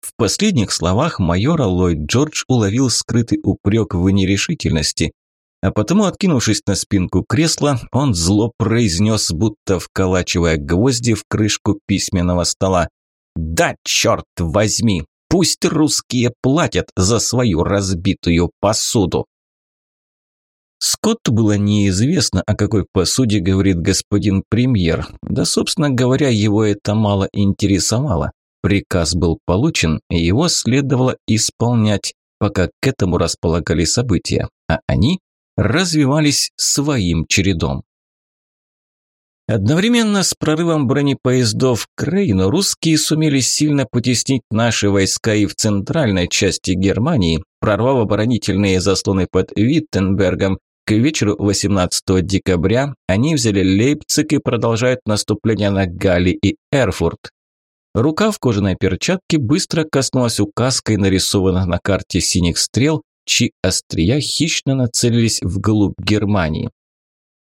В последних словах майора Ллойд Джордж уловил скрытый упрек в нерешительности, а потому, откинувшись на спинку кресла, он зло произнес, будто вколачивая гвозди в крышку письменного стола. «Да, черт возьми! Пусть русские платят за свою разбитую посуду!» Скотту было неизвестно, о какой посуде говорит господин премьер, да, собственно говоря, его это мало интересовало. Приказ был получен, и его следовало исполнять, пока к этому располагали события, а они развивались своим чередом. Одновременно с прорывом бронепоездов к Рейну русские сумели сильно потеснить наши войска и в центральной части Германии, прорвав оборонительные заслоны под Виттенбергом. К вечеру 18 декабря они взяли Лейпциг и продолжают наступление на Гали и Эрфурт. Рука в кожаной перчатке быстро коснулась указкой нарисованных на карте синих стрел, чьи острия хищно нацелились вглубь Германии.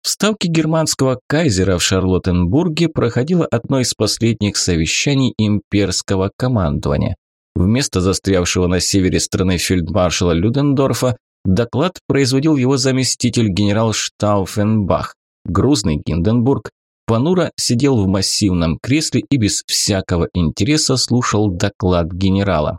В ставке германского кайзера в Шарлоттенбурге проходило одно из последних совещаний имперского командования. Вместо застрявшего на севере страны фельдмаршала Людендорфа доклад производил его заместитель генерал Штауфенбах. Грузный Гинденбург понуро сидел в массивном кресле и без всякого интереса слушал доклад генерала.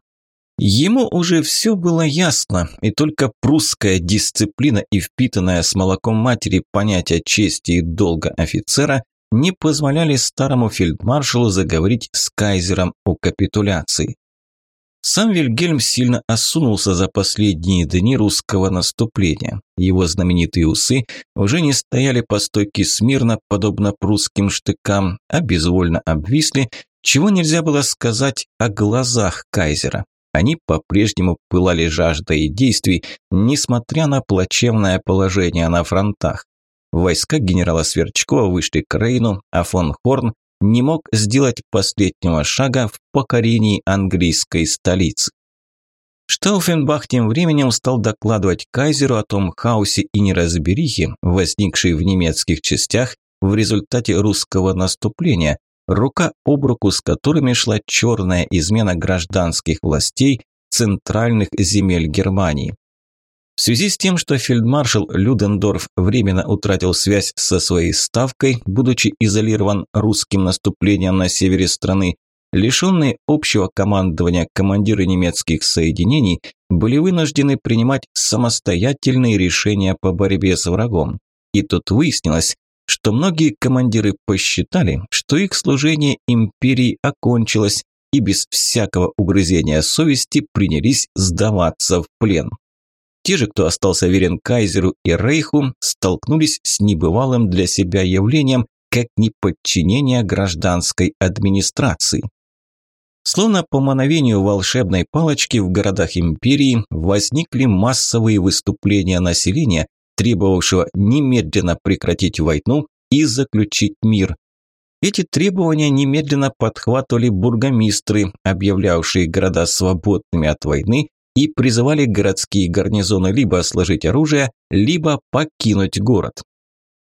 Ему уже все было ясно, и только прусская дисциплина и впитанная с молоком матери понятие чести и долга офицера не позволяли старому фельдмаршалу заговорить с кайзером о капитуляции. Сам Вильгельм сильно осунулся за последние дни русского наступления. Его знаменитые усы уже не стояли по стойке смирно, подобно прусским штыкам, а безвольно обвисли, чего нельзя было сказать о глазах кайзера. Они по-прежнему пылали жаждой действий, несмотря на плачевное положение на фронтах. Войска генерала Сверчкова вышли к Рейну, а фон Хорн не мог сделать последнего шага в покорении английской столицы. Штауфенбах тем временем стал докладывать кайзеру о том хаосе и неразберихе, возникшей в немецких частях в результате русского наступления, рука об руку с которыми шла черная измена гражданских властей центральных земель Германии. В связи с тем, что фельдмаршал Людендорф временно утратил связь со своей ставкой, будучи изолирован русским наступлением на севере страны, лишенные общего командования командиры немецких соединений были вынуждены принимать самостоятельные решения по борьбе с врагом. И тут выяснилось, что многие командиры посчитали, что их служение империи окончилось и без всякого угрызения совести принялись сдаваться в плен. Те же, кто остался верен кайзеру и рейху, столкнулись с небывалым для себя явлением, как неподчинение гражданской администрации. Словно по мановению волшебной палочки в городах империи возникли массовые выступления населения, требовавшего немедленно прекратить войну и заключить мир. Эти требования немедленно подхватывали бургомистры, объявлявшие города свободными от войны и призывали городские гарнизоны либо сложить оружие, либо покинуть город.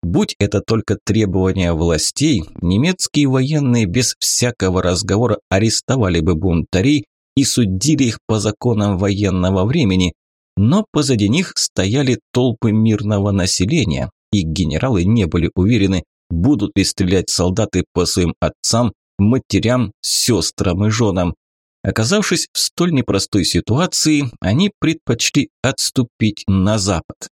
Будь это только требования властей, немецкие военные без всякого разговора арестовали бы бунтарей и судили их по законам военного времени, но позади них стояли толпы мирного населения, и генералы не были уверены, будут ли стрелять солдаты по своим отцам, матерям, сестрам и женам. Оказавшись в столь непростой ситуации, они предпочли отступить на запад.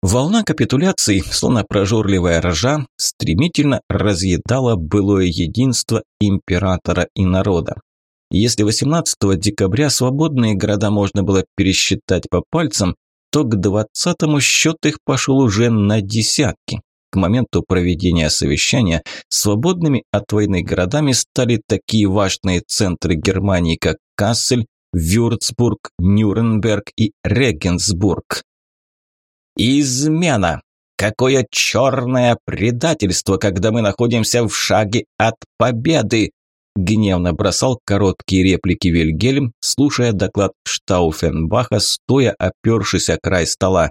Волна капитуляций, словно прожорливая рожа, стремительно разъедала былое единство императора и народа. Если 18 декабря свободные города можно было пересчитать по пальцам, то к 20-му счет их пошел уже на десятки. К моменту проведения совещания свободными от войны городами стали такие важные центры Германии, как Кассель, Вюрцбург, Нюрнберг и Регенсбург. Измена! Какое черное предательство, когда мы находимся в шаге от победы! Гневно бросал короткие реплики Вильгельм, слушая доклад Штауфенбаха, стоя опершись о край стола.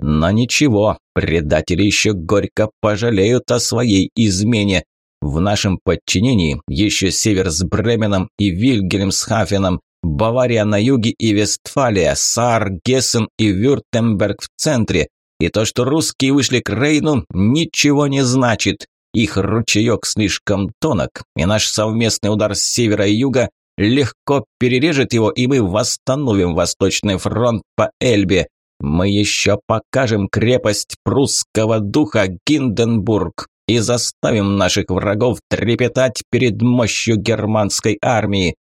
Но ничего, предатели еще горько пожалеют о своей измене. В нашем подчинении еще Север с Бременом и Вильгельмсхафеном, Бавария на юге и Вестфалия, Саар, Гессен и Вюртемберг в центре. И то, что русские вышли к Рейну, ничего не значит. Их ручеек слишком тонок, и наш совместный удар с севера и юга легко перережет его, и мы восстановим Восточный фронт по Эльбе. Мы еще покажем крепость прусского духа Гинденбург и заставим наших врагов трепетать перед мощью германской армии.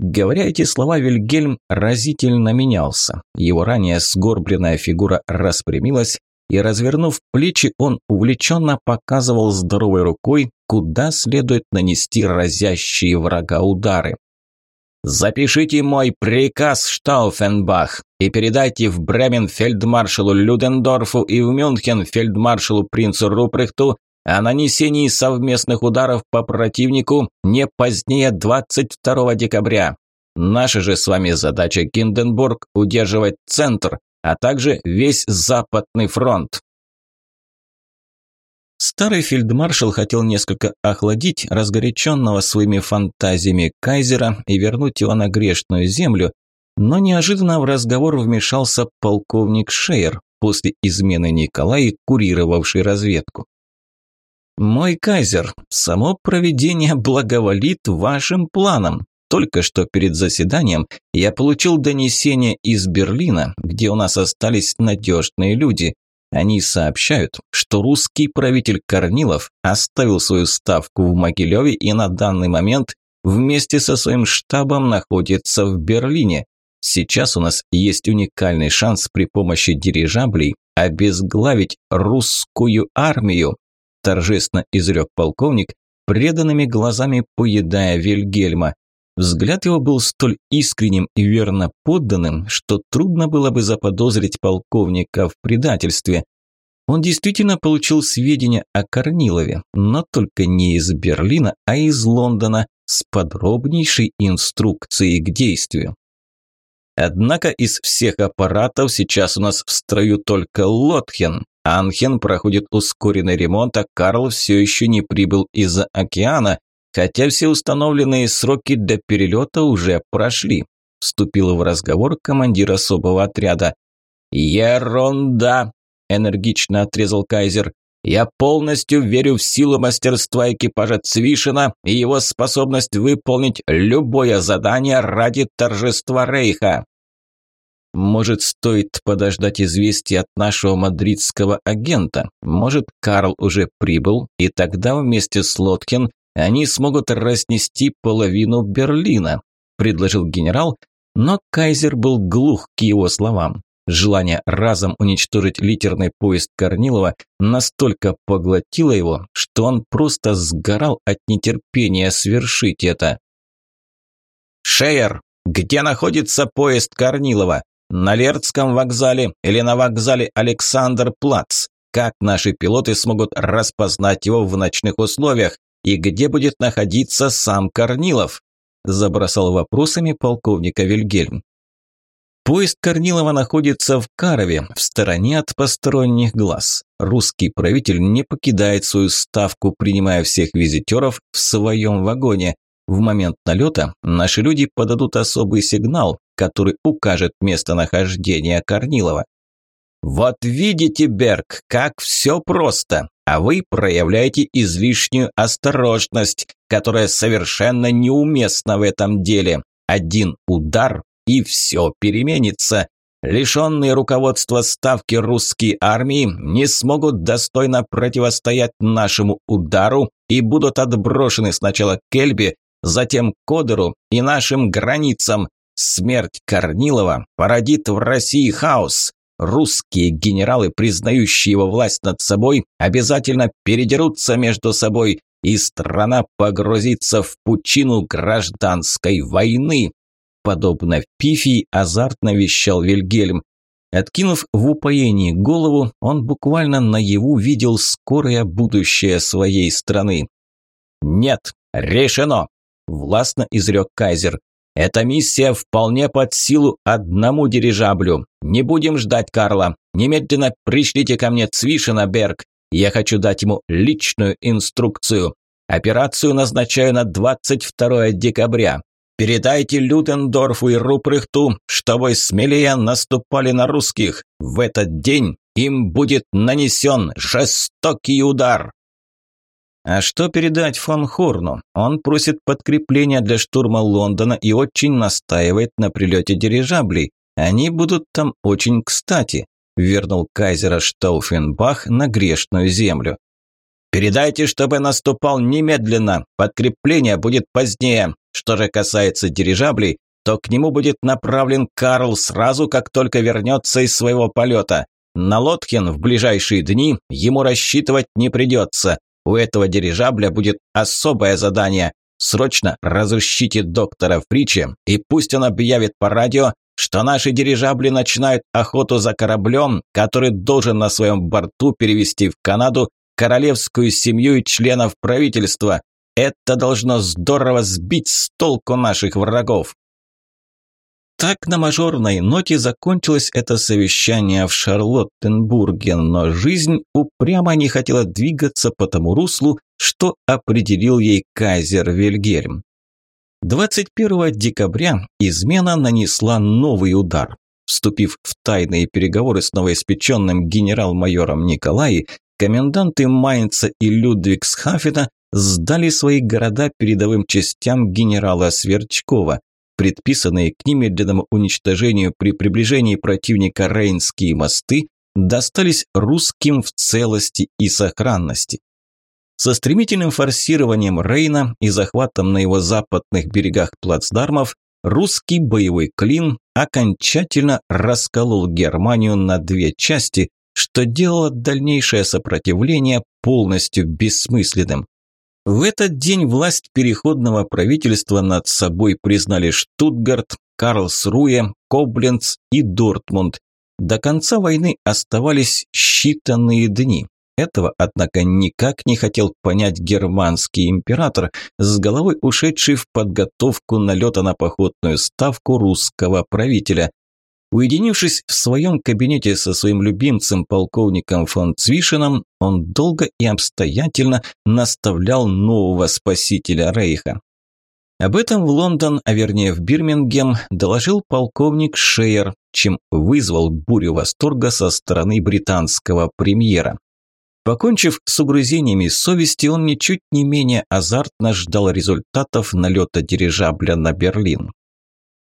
Говоря эти слова, Вильгельм разительно менялся. Его ранее сгорбленная фигура распрямилась, и, развернув плечи, он увлеченно показывал здоровой рукой, куда следует нанести разящие врага удары. «Запишите мой приказ, Штауфенбах, и передайте в Бремен фельдмаршалу Людендорфу и в Мюнхен фельдмаршалу принцу Рупрехту о нанесении совместных ударов по противнику не позднее 22 декабря. Наша же с вами задача, Кинденбург, удерживать центр, а также весь Западный фронт. Старый фельдмаршал хотел несколько охладить разгоряченного своими фантазиями кайзера и вернуть его на грешную землю, но неожиданно в разговор вмешался полковник Шейер, после измены Николая, курировавший разведку. «Мой кайзер, само проведение благоволит вашим планам. Только что перед заседанием я получил донесение из Берлина, где у нас остались надежные люди. Они сообщают, что русский правитель Корнилов оставил свою ставку в Могилеве и на данный момент вместе со своим штабом находится в Берлине. Сейчас у нас есть уникальный шанс при помощи дирижаблей обезглавить русскую армию, торжественно изрек полковник, преданными глазами поедая Вильгельма. Взгляд его был столь искренним и верно подданным, что трудно было бы заподозрить полковника в предательстве. Он действительно получил сведения о Корнилове, но только не из Берлина, а из Лондона с подробнейшей инструкцией к действию. Однако из всех аппаратов сейчас у нас в строю только Лотхен. Анхен проходит ускоренный ремонт, а Карл все еще не прибыл из-за океана, хотя все установленные сроки для перелета уже прошли. Вступил в разговор командир особого отряда. «Ерунда!» – энергично отрезал Кайзер. «Я полностью верю в силу мастерства экипажа Цвишина и его способность выполнить любое задание ради торжества Рейха». Может, стоит подождать известия от нашего мадридского агента? Может, Карл уже прибыл, и тогда вместе с Лоткин они смогут разнести половину Берлина, предложил генерал, но Кайзер был глух к его словам. Желание разом уничтожить литерный поезд Корнилова настолько поглотило его, что он просто сгорал от нетерпения свершить это. «Шейер, где находится поезд Корнилова? На Лердском вокзале или на вокзале Александр Плац? Как наши пилоты смогут распознать его в ночных условиях? И где будет находиться сам Корнилов? Забросал вопросами полковника Вильгельм. Поезд Корнилова находится в Карове, в стороне от посторонних глаз. Русский правитель не покидает свою ставку, принимая всех визитеров в своем вагоне. В момент налета наши люди подадут особый сигнал, который укажет местонахождение Корнилова. Вот видите, Берг, как все просто а вы проявляете излишнюю осторожность, которая совершенно неуместна в этом деле. Один удар и все переменится. Лишенные руководства ставки русские армии не смогут достойно противостоять нашему удару и будут отброшены сначала к Эльбе, затем к Одеру и нашим границам. Смерть Корнилова породит в России хаос. Русские генералы, признающие его власть над собой, обязательно передерутся между собой, и страна погрузится в пучину гражданской войны. Подобно Пифии азартно вещал Вильгельм. Откинув в упоении голову, он буквально наяву видел скорое будущее своей страны. «Нет, решено!» – властно изрек Кайзер. Эта миссия вполне под силу одному дирижаблю. Не будем ждать Карла. Немедленно пришлите ко мне Цвишина. Я хочу дать ему личную инструкцию. Операцию назначаю на 22 декабря. Передайте Лютендорфу и Рупрехту, чтобы смелее наступали на русских. В этот день им будет нанесен жестокий удар. А что передать фон Хорну? Он просит подкрепления для штурма Лондона и очень настаивает на прилете дирижаблей. Они будут там очень кстати, вернул кайзера Штауфенбах на грешную землю. Передайте, чтобы наступал немедленно. Подкрепление будет позднее. Что же касается дирижаблей, то к нему будет направлен Карл сразу, как только вернется из своего полета. На Лотхен в ближайшие дни ему рассчитывать не придется. У этого дирижабля будет особое задание. Срочно разыщите доктора Фричи и пусть он объявит по радио, что наши дирижабли начинают охоту за кораблем, который должен на своем борту перевести в Канаду королевскую семью и членов правительства. Это должно здорово сбить с толку наших врагов. Так на мажорной ноте закончилось это совещание в Шарлоттенбурге, но жизнь упрямо не хотела двигаться по тому руслу, что определил ей кайзер Вильгельм. 21 декабря измена нанесла новый удар. Вступив в тайные переговоры с новоиспеченным генерал-майором Николай, коменданты Майнца и Людвигсхафена сдали свои города передовым частям генерала Сверчкова. Предписанные к ним медленному уничтожению при приближении противника Рейнские мосты достались русским в целости и сохранности. Со стремительным форсированием Рейна и захватом на его западных берегах плацдармов русский боевой клин окончательно расколол Германию на две части, что делало дальнейшее сопротивление полностью бессмысленным. В этот день власть переходного правительства над собой признали Штутгарт, Карлсруе, Кобленц и Дортмунд. До конца войны оставались считанные дни. Этого, однако, никак не хотел понять германский император, с головой ушедший в подготовку налета на походную ставку русского правителя. Уединившись в своем кабинете со своим любимцем полковником фон Цвишином, он долго и обстоятельно наставлял нового спасителя Рейха. Об этом в Лондон, а вернее в Бирмингем, доложил полковник Шейер, чем вызвал бурю восторга со стороны британского премьера. Покончив с угрызениями совести, он ничуть не менее азартно ждал результатов налета дирижабля на Берлин.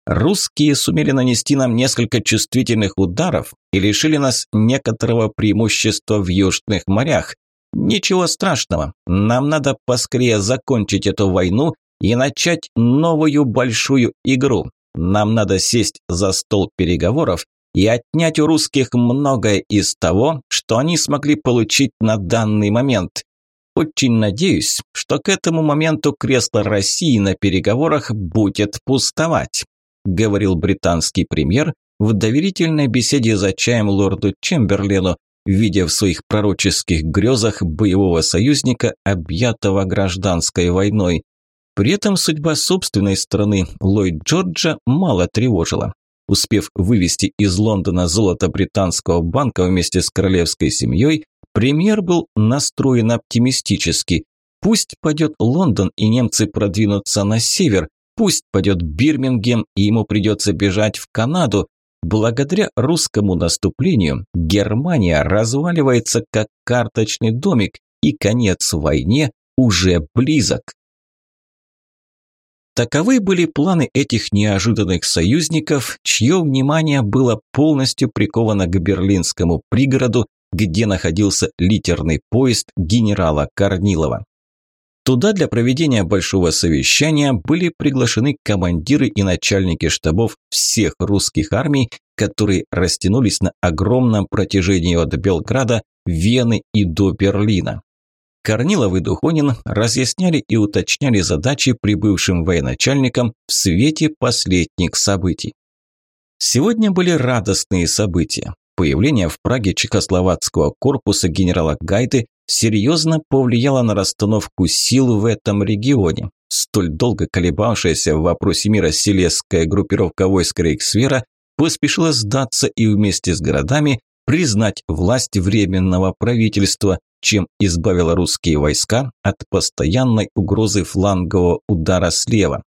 Русские сумели нанести нам несколько чувствительных ударов и лишили нас некоторого преимущества в южных морях. Ничего страшного, нам надо поскорее закончить эту войну и начать новую большую игру. Нам надо сесть за стол переговоров и отнять у русских многое из того, что они смогли получить на данный момент. Очень надеюсь, что к этому моменту кресло России на переговорах будет пустовать, говорил британский премьер в доверительной беседе за чаем лорду Чемберлену, видя в своих пророческих грезах боевого союзника, объятого гражданской войной. При этом судьба собственной страны Ллойд Джорджа мало тревожила. Успев вывести из Лондона золото британского банка вместе с королевской семьей, премьер был настроен оптимистически. Пусть падет Лондон и немцы продвинутся на север, пусть падет Бирмингем и ему придется бежать в Канаду. Благодаря русскому наступлению Германия разваливается как карточный домик, и конец войне уже близок. Таковы были планы этих неожиданных союзников, чье внимание было полностью приковано к берлинскому пригороду, где находился литерный поезд генерала Корнилова. Туда для проведения большого совещания были приглашены командиры и начальники штабов всех русских армий, которые растянулись на огромном протяжении от Белграда, Вены и до Берлина. Корнилов и Духонин разъясняли и уточняли задачи прибывшим военачальникам в свете последних событий. Сегодня были радостные события. Появление в Праге чехословацкого корпуса генерала Гайды серьезно повлияло на расстановку сил в этом регионе. Столь долго колебавшаяся в вопросе мира селезская группировка войск Рейхсвера поспешила сдаться и вместе с городами признать власть Временного правительства, чем избавила русские войска от постоянной угрозы флангового удара слева.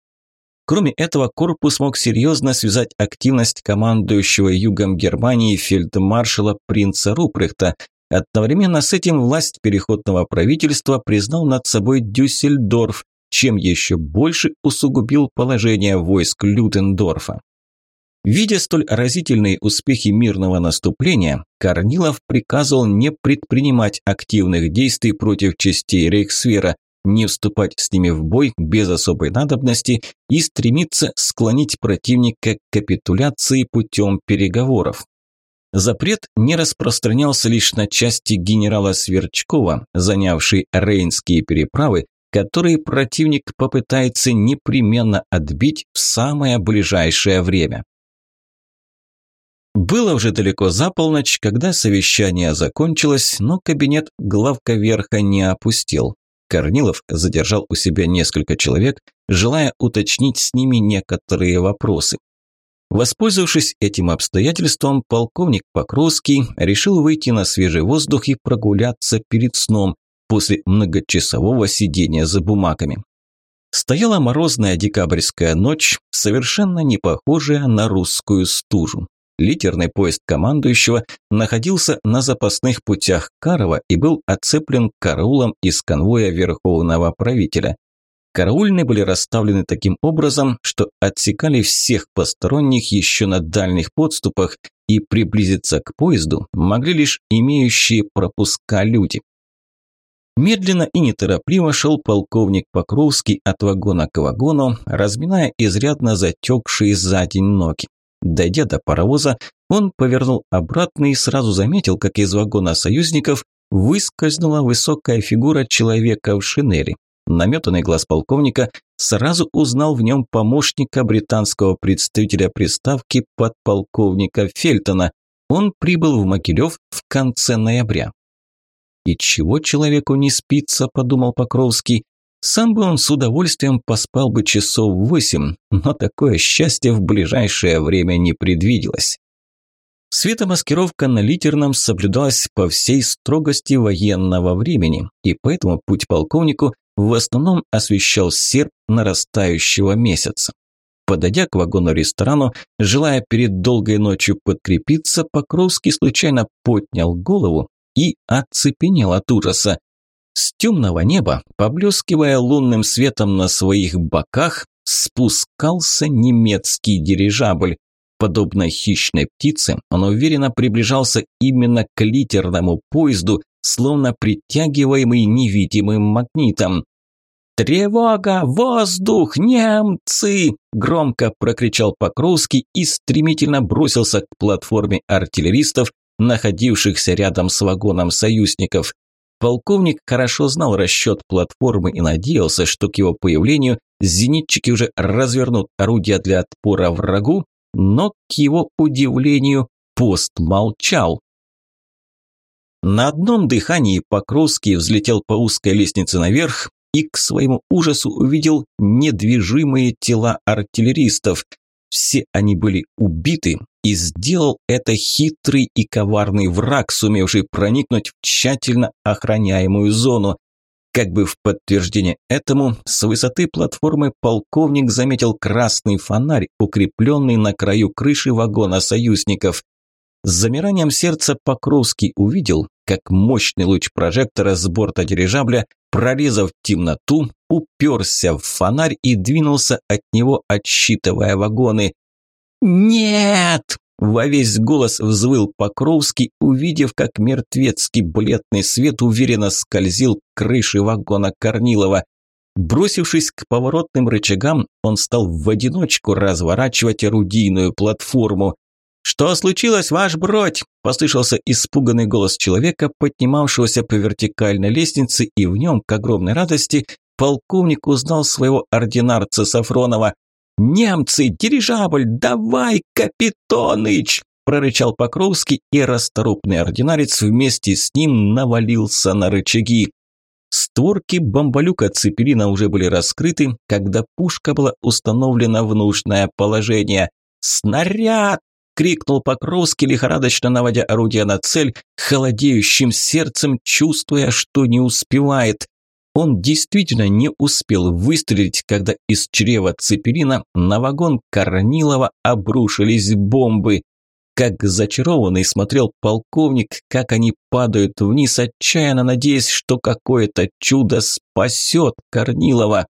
Кроме этого, корпус мог серьезно связать активность командующего югом Германии фельдмаршала принца Рупрехта. Одновременно с этим власть переходного правительства признал над собой Дюссельдорф, чем еще больше усугубил положение войск Людендорфа. Видя столь разительные успехи мирного наступления, Корнилов приказывал не предпринимать активных действий против частей Рейхсвера, не вступать с ними в бой без особой надобности и стремиться склонить противника к капитуляции путем переговоров. Запрет не распространялся лишь на части генерала Сверчкова, занявшей Рейнские переправы, которые противник попытается непременно отбить в самое ближайшее время. Было уже далеко за полночь, когда совещание закончилось, но кабинет главка верха не опустил. Корнилов задержал у себя несколько человек, желая уточнить с ними некоторые вопросы. Воспользовавшись этим обстоятельством, полковник Покровский решил выйти на свежий воздух и прогуляться перед сном после многочасового сидения за бумагами. Стояла морозная декабрьская ночь, совершенно не похожая на русскую стужу. Литерный поезд командующего находился на запасных путях Карова и был оцеплен караулом из конвоя верховного правителя. Караульные были расставлены таким образом, что отсекали всех посторонних еще на дальних подступах и приблизиться к поезду могли лишь имеющие пропуска люди. Медленно и неторопливо шел полковник Покровский от вагона к вагону, разминая изрядно затекшие за день ноги. Дойдя до паровоза, он повернул обратно и сразу заметил, как из вагона союзников выскользнула высокая фигура человека в шинели. Наметанный глаз полковника сразу узнал в нем помощника британского представителя приставки подполковника Фельтона. Он прибыл в Могилев в конце ноября. «И чего человеку не спится?» – подумал Покровский. Сам бы он с удовольствием поспал бы часов восемь, но такое счастье в ближайшее время не предвиделось. Светомаскировка на литерном соблюдалась по всей строгости военного времени, и поэтому путь полковнику в основном освещал серп нарастающего месяца. Подойдя к вагону-ресторану, желая перед долгой ночью подкрепиться, Покровский случайно поднял голову и оцепенел от ужаса. С темного неба, поблескивая лунным светом на своих боках, спускался немецкий дирижабль. Подобно хищной птице, он уверенно приближался именно к литерному поезду, словно притягиваемый невидимым магнитом. «Тревога! Воздух! Немцы!» – громко прокричал Покровский и стремительно бросился к платформе артиллеристов, находившихся рядом с вагоном союзников. Полковник хорошо знал расчет платформы и надеялся, что к его появлению зенитчики уже развернут орудия для отпора врагу, но, к его удивлению, пост молчал. На одном дыхании Покровский взлетел по узкой лестнице наверх и к своему ужасу увидел недвижимые тела артиллеристов. Все они были убиты, и сделал это хитрый и коварный враг, сумевший проникнуть в тщательно охраняемую зону. Как бы в подтверждение этому, с высоты платформы полковник заметил красный фонарь, укрепленный на краю крыши вагона союзников. С замиранием сердца Покровский увидел, как мощный луч прожектора с борта дирижабля, прорезав темноту, уперся в фонарь и двинулся от него, отсчитывая вагоны. «Нет!» – во весь голос взвыл Покровский, увидев, как мертвецкий бледный свет уверенно скользил к крыше вагона Корнилова. Бросившись к поворотным рычагам, он стал в одиночку разворачивать орудийную платформу. «Что случилось, ваш бродь?» – послышался испуганный голос человека, поднимавшегося по вертикальной лестнице, и в нем, к огромной радости, полковник узнал своего ординарца Сафронова. «Немцы! Дирижабль! Давай, Капитоныч!» прорычал Покровский, и расторопный ординарец вместе с ним навалился на рычаги. Створки бомболюка Цепелина уже были раскрыты, когда пушка была установлена в нужное положение. «Снаряд!» – крикнул Покровский, лихорадочно наводя орудие на цель, холодеющим сердцем, чувствуя, что не успевает. Он действительно не успел выстрелить, когда из чрева Цепелина на вагон Корнилова обрушились бомбы. Как зачарованный смотрел полковник, как они падают вниз, отчаянно надеясь, что какое-то чудо спасет Корнилова.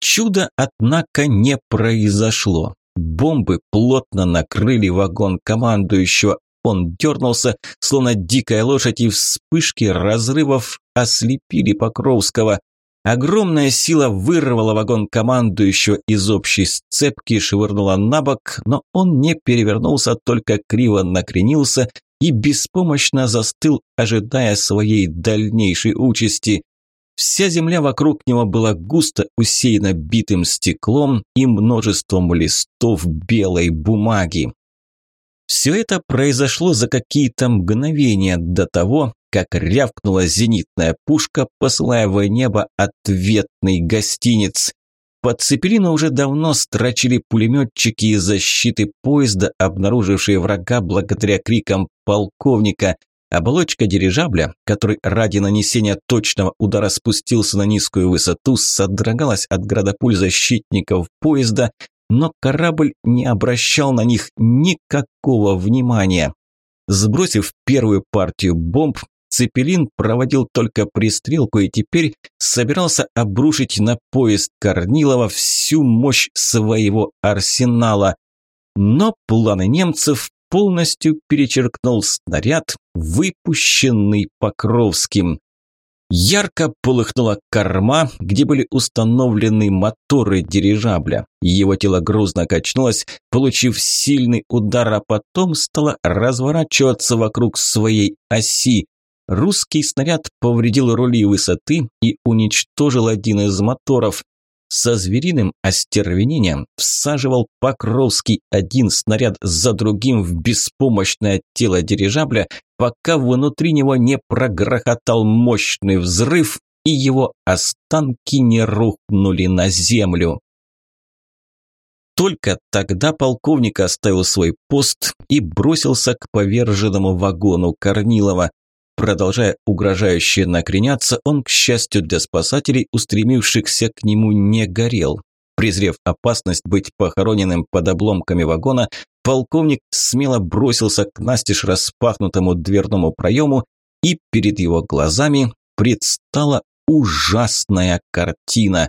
Чудо, однако, не произошло. Бомбы плотно накрыли вагон командующего, он дернулся, словно дикая лошадь, и вспышки разрывов ослепили Покровского. Огромная сила вырвала вагон командующего из общей сцепки, швырнула на бок, но он не перевернулся, только криво накренился и беспомощно застыл, ожидая своей дальнейшей участи. Вся земля вокруг него была густо усеяна битым стеклом и множеством листов белой бумаги. Все это произошло за какие-то мгновения до того, как рявкнула зенитная пушка, посылая в небо ответный гостиниц. Под Цепелина уже давно строчили пулеметчики из защиты поезда, обнаружившие врага благодаря крикам полковника. Оболочка дирижабля, который ради нанесения точного удара спустился на низкую высоту, содрогалась от града пуль защитников поезда, но корабль не обращал на них никакого внимания. Сбросив первую партию бомб, Цепелин проводил только пристрелку и теперь собирался обрушить на поезд Корнилова всю мощь своего арсенала. Но планы немцев полностью перечеркнул снаряд, выпущенный Покровским. Ярко полыхнула корма, где были установлены моторы дирижабля. Его тело грузно качнулось, получив сильный удар, а потом стало разворачиваться вокруг своей оси. Русский снаряд повредил рули высоты и уничтожил один из моторов. Со звериным остервенением всаживал Покровский один снаряд за другим в беспомощное тело дирижабля, пока внутри него не прогрохотал мощный взрыв и его останки не рухнули на землю. Только тогда полковник оставил свой пост и бросился к поверженному вагону Корнилова. Продолжая угрожающе накреняться, он, к счастью для спасателей, устремившихся к нему, не горел. Презрев опасность быть похороненным под обломками вагона, полковник смело бросился к настежь распахнутому дверному проему, и перед его глазами предстала ужасная картина.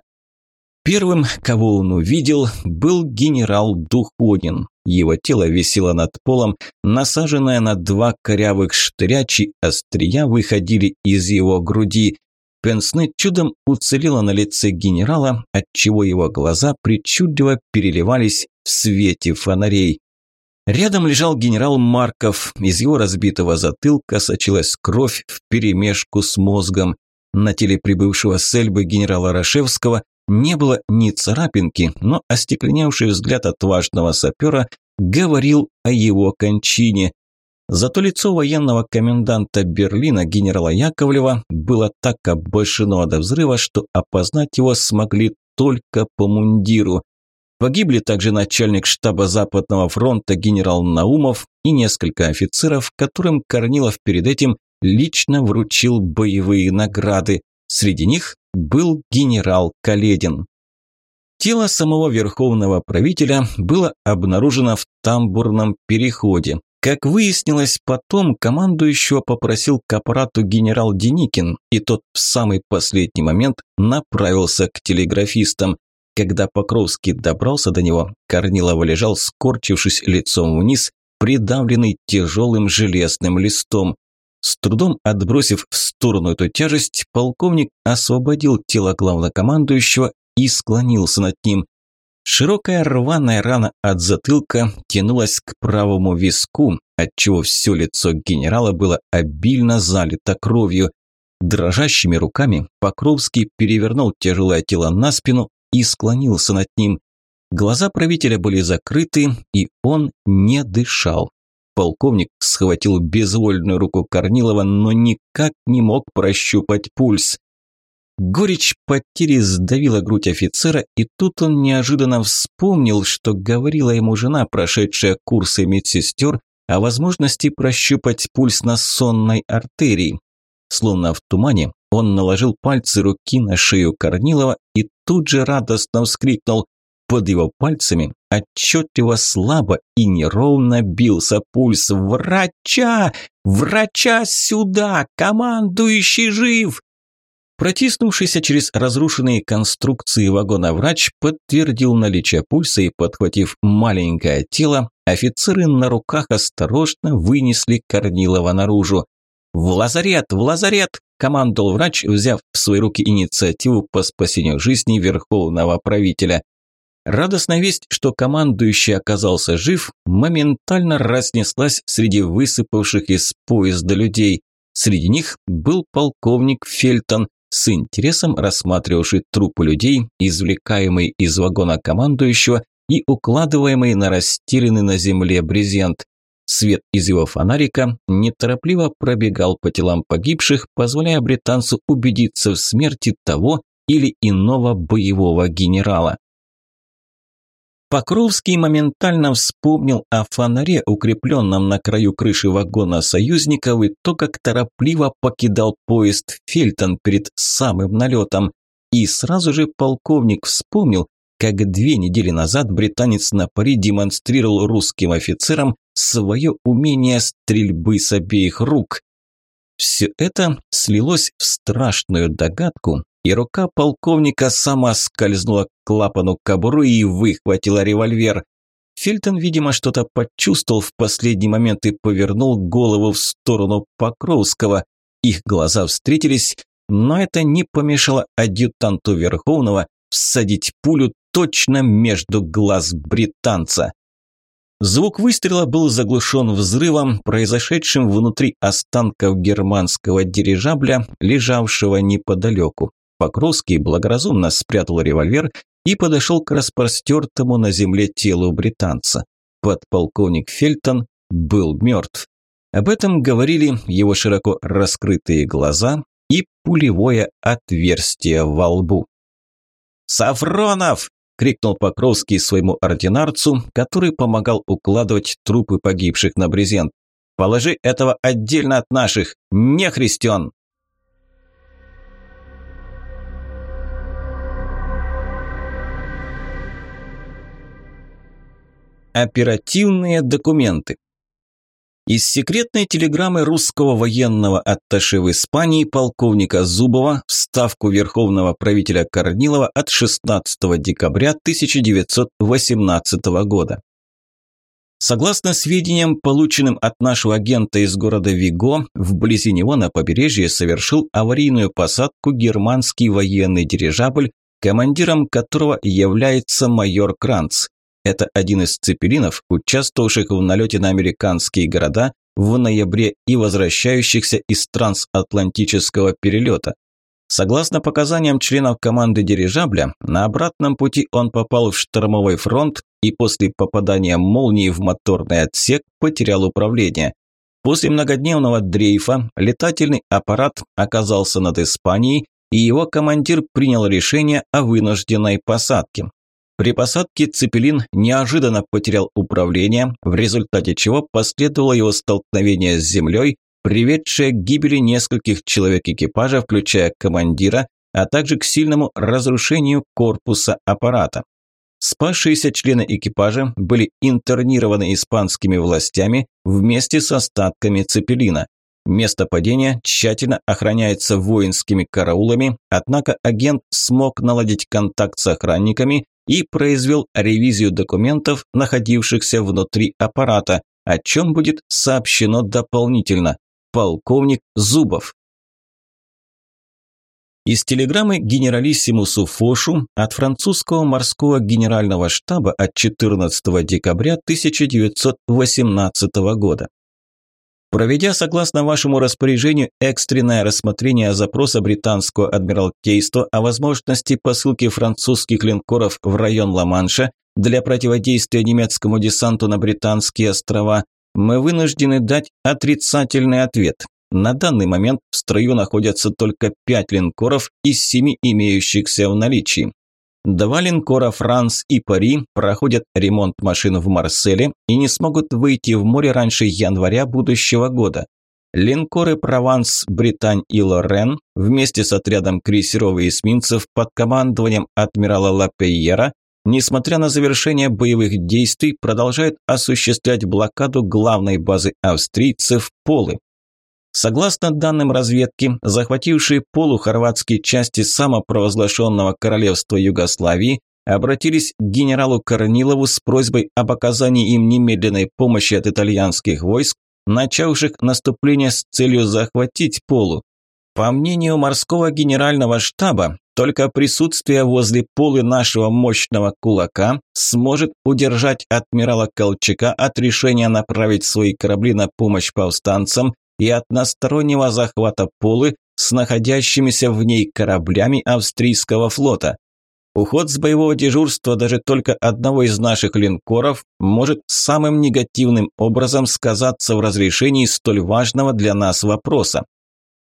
Первым, кого он увидел, был генерал Духонин. Его тело висело над полом, насаженное на два корявых штыря, чьи острия выходили из его груди. Пенсне чудом уцелело на лице генерала, отчего его глаза причудливо переливались в свете фонарей. Рядом лежал генерал Марков, из его разбитого затылка сочилась кровь вперемешку с мозгом. На теле прибывшего с Эльбы генерала Рашевского не было ни царапинки, но остекленевший взгляд отважного сапера говорил о его кончине. Зато лицо военного коменданта Берлина генерала Яковлева было так обошено от взрыва, что опознать его смогли только по мундиру. Погибли также начальник штаба Западного фронта генерал Наумов и несколько офицеров, которым Корнилов перед этим лично вручил боевые награды. Среди них был генерал Каледин. Тело самого верховного правителя было обнаружено в тамбурном переходе. Как выяснилось потом, командующего попросил к аппарату генерал Деникин, и тот в самый последний момент направился к телеграфистам. Когда Покровский добрался до него, Корнилов лежал, скорчившись лицом вниз, придавленный тяжелым железным листом. С трудом отбросив в сторону эту тяжесть, полковник освободил тело главнокомандующего и склонился над ним. Широкая рваная рана от затылка тянулась к правому виску, отчего все лицо генерала было обильно залито кровью. Дрожащими руками Покровский перевернул тяжелое тело на спину и склонился над ним. Глаза правителя были закрыты, и он не дышал. Полковник схватил безвольную руку Корнилова, но никак не мог прощупать пульс. Горечь потери сдавила грудь офицера, и тут он неожиданно вспомнил, что говорила ему жена, прошедшая курсы медсестер, о возможности прощупать пульс на сонной артерии. Словно в тумане, он наложил пальцы руки на шею Корнилова и тут же радостно вскрикнул. Под его пальцами отчетливо слабо и неровно бился пульс. «Врача! Врача сюда! Командующий жив!» Протиснувшийся через разрушенные конструкции вагона врач подтвердил наличие пульса и, подхватив маленькое тело, офицеры на руках осторожно вынесли Корнилова наружу. «В лазарет! В лазарет!» – командовал врач, взяв в свои руки инициативу по спасению жизни верховного правителя. Радостная весть, что командующий оказался жив, моментально разнеслась среди высыпавших из поезда людей. Среди них был полковник Фельтон, с интересом рассматривавший трупы людей, извлекаемые из вагона командующего и укладываемые на расстеленный на земле брезент. Свет из его фонарика неторопливо пробегал по телам погибших, позволяя британцу убедиться в смерти того или иного боевого генерала. Покровский моментально вспомнил о фонаре, укрепленном на краю крыши вагона союзников, и то, как торопливо покидал поезд Фельтон перед самым налетом. И сразу же полковник вспомнил, как две недели назад британец на пари демонстрировал русским офицерам свое умение стрельбы с обеих рук. Все это слилось в страшную догадку, и рука полковника сама скользнула к клапану кобуры и выхватила револьвер. Фельтон, видимо, что-то почувствовал в последний момент и повернул голову в сторону Покровского. Их глаза встретились, но это не помешало адъютанту Верховного всадить пулю точно между глаз британца. Звук выстрела был заглушен взрывом, произошедшим внутри останков германского дирижабля, лежавшего неподалеку. Покровский благоразумно спрятал револьвер и подошел к распростертому на земле телу британца. Подполковник Фельтон был мертв. Об этом говорили его широко раскрытые глаза и пулевое отверстие во лбу. «Сафронов!» – крикнул Покровский своему ординарцу, который помогал укладывать трупы погибших на брезент. «Положи этого отдельно от наших! Не христиан!» Оперативные документы. Из секретной телеграммы русского военного атташе в Испании полковника Зубова в ставку верховного правителя Корнилова от 16 декабря 1918 года. Согласно сведениям, полученным от нашего агента из города Виго, вблизи него на побережье совершил аварийную посадку германский военный дирижабль, командиром которого является майор Кранц. Это один из цепелинов, участвовавших в налете на американские города в ноябре и возвращающихся из трансатлантического перелета. Согласно показаниям членов команды дирижабля, на обратном пути он попал в штормовой фронт и после попадания молнии в моторный отсек потерял управление. После многодневного дрейфа летательный аппарат оказался над Испанией, и его командир принял решение о вынужденной посадке. При посадке Цепелин неожиданно потерял управление, в результате чего последовало его столкновение с землей, приведшее к гибели нескольких человек экипажа, включая командира, а также к сильному разрушению корпуса аппарата. Спасшиеся члены экипажа были интернированы испанскими властями вместе с остатками Цепелина. Место падения тщательно охраняется воинскими караулами, однако агент смог наладить контакт с охранниками и произвел ревизию документов, находившихся внутри аппарата, о чем будет сообщено дополнительно. Полковник Зубов. Из телеграммы генералиссимусу Фошу от французского морского генерального штаба от 14 декабря 1918 года. Проведя, согласно вашему распоряжению, экстренное рассмотрение запроса британского адмиралтейства о возможности посылки французских линкоров в район Ла-Манша для противодействия немецкому десанту на британские острова, мы вынуждены дать отрицательный ответ. На данный момент в строю находятся только пять линкоров из семи имеющихся в наличии. Два линкора «Франс» и «Пари» проходят ремонт машин в Марселе и не смогут выйти в море раньше января будущего года. Линкоры «Прованс», «Британь» и «Лорен» вместе с отрядом крейсеров и эсминцев под командованием адмирала Лапейера, несмотря на завершение боевых действий, продолжают осуществлять блокаду главной базы австрийцев Полы. Согласно данным разведки, захватившие полухорватские части самопровозглашенного королевства Югославии обратились к генералу Корнилову с просьбой об оказании им немедленной помощи от итальянских войск, начавших наступление с целью захватить Полу. По мнению морского генерального штаба, только присутствие возле Полы нашего мощного кулака сможет удержать адмирала Колчака от решения направить свои корабли на помощь повстанцам и одностороннего захвата Полы с находящимися в ней кораблями австрийского флота. Уход с боевого дежурства даже только одного из наших линкоров может самым негативным образом сказаться в разрешении столь важного для нас вопроса.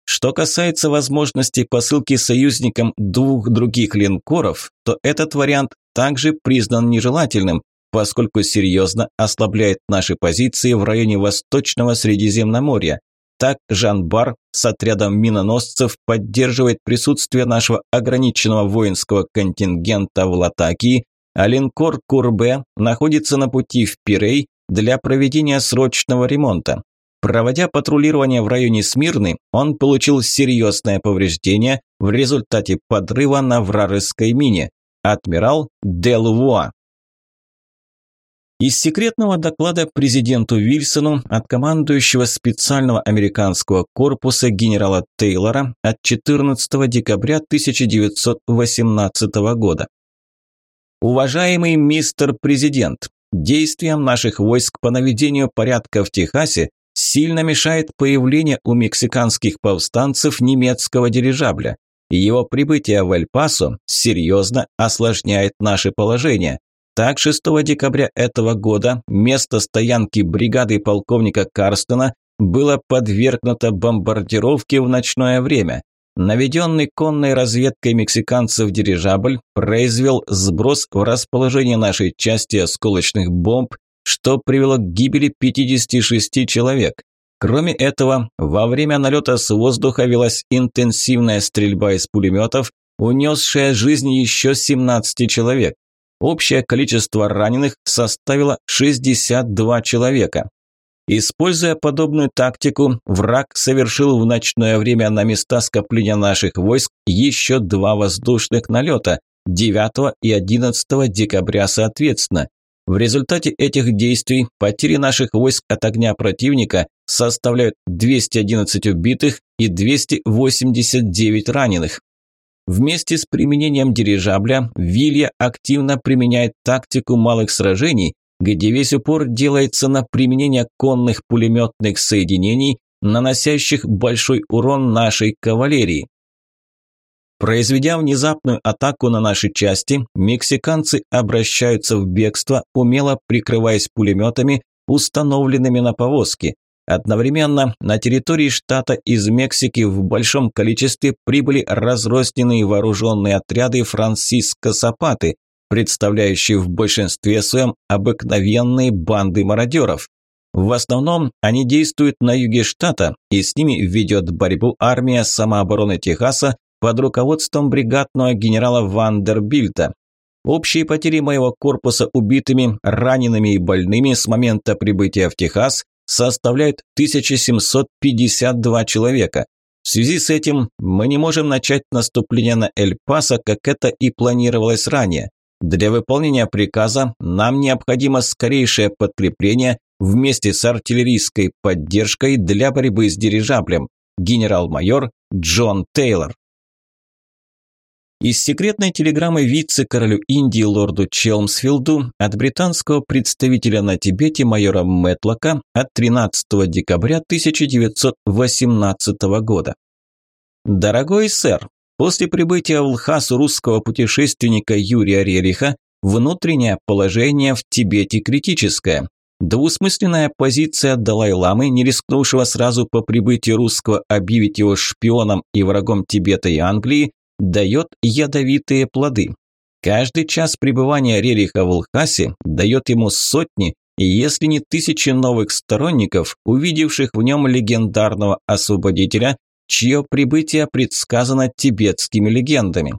Что касается возможности посылки союзникам двух других линкоров, то этот вариант также признан нежелательным, поскольку серьезно ослабляет наши позиции в районе Восточного Средиземноморья. Так Жан-Бар с отрядом миноносцев поддерживает присутствие нашего ограниченного воинского контингента в Латакии, а линкор Курбе находится на пути в Пирей для проведения срочного ремонта. Проводя патрулирование в районе Смирны, он получил серьезное повреждение в результате подрыва на вражеской мине. Адмирал Делвуа. Из секретного доклада президенту Вильсону от командующего специального американского корпуса генерала Тейлора от 14 декабря 1918 года. Уважаемый мистер президент, действиям наших войск по наведению порядка в Техасе сильно мешает появление у мексиканских повстанцев немецкого дирижабля. Его прибытие в Эль-Пасо серьезно осложняет наше положение. Так, 6 декабря этого года место стоянки бригады полковника Карстена было подвергнуто бомбардировке в ночное время. Наведенный конной разведкой мексиканцев дирижабль произвел сброс в расположение нашей части осколочных бомб, что привело к гибели 56 человек. Кроме этого, во время налета с воздуха велась интенсивная стрельба из пулеметов, унесшая жизнь еще 17 человек. Общее количество раненых составило 62 человека. Используя подобную тактику, враг совершил в ночное время на места скопления наших войск еще два воздушных налета 9 и 11 декабря соответственно. В результате этих действий потери наших войск от огня противника составляют 211 убитых и 289 раненых. Вместе с применением дирижабля Вилья активно применяет тактику малых сражений, где весь упор делается на применение конных пулеметных соединений, наносящих большой урон нашей кавалерии. Произведя внезапную атаку на наши части, мексиканцы обращаются в бегство, умело прикрываясь пулеметами, установленными на повозке. Одновременно на территории штата из Мексики в большом количестве прибыли разрозненные вооруженные отряды Франсиско Сапаты, представляющие в большинстве своем обыкновенные банды мародеров. В основном они действуют на юге штата, и с ними ведет борьбу армия самообороны Техаса под руководством бригадного генерала Вандербильта. Общие потери моего корпуса убитыми, ранеными и больными с момента прибытия в Техас составляют 1752 человека. В связи с этим мы не можем начать наступление на Эль-Пасо, как это и планировалось ранее. Для выполнения приказа нам необходимо скорейшее подкрепление вместе с артиллерийской поддержкой для борьбы с дирижаблем. Генерал-майор Джон Тейлор. Из секретной телеграммы вице-королю Индии лорду Челмсфилду от британского представителя на Тибете майора Мэтлока от 13 декабря 1918 года. Дорогой сэр, после прибытия в Лхасу русского путешественника Юрия Рериха внутреннее положение в Тибете критическое. Двусмысленная позиция Далай-ламы, не рискнувшего сразу по прибытию русского объявить его шпионом и врагом Тибета и Англии, дает ядовитые плоды. Каждый час пребывания Рериха в Лхасе дает ему сотни, если не тысячи новых сторонников, увидевших в нем легендарного освободителя, чье прибытие предсказано тибетскими легендами.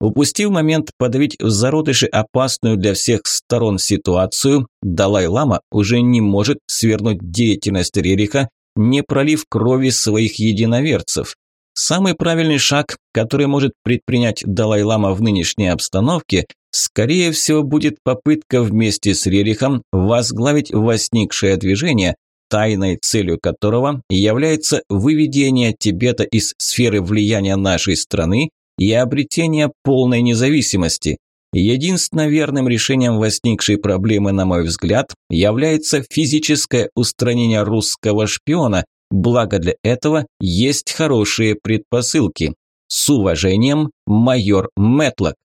Упустив момент подавить в зародыше опасную для всех сторон ситуацию, Далай-лама уже не может свернуть деятельность Рериха, не пролив крови своих единоверцев. Самый правильный шаг, который может предпринять Далай-лама в нынешней обстановке, скорее всего, будет попытка вместе с Рерихом возглавить возникшее движение, тайной целью которого является выведение Тибета из сферы влияния нашей страны и обретение полной независимости. Единственно верным решением возникшей проблемы, на мой взгляд, является физическое устранение русского шпиона, Благо для этого есть хорошие предпосылки. С уважением, майор Мэтлок.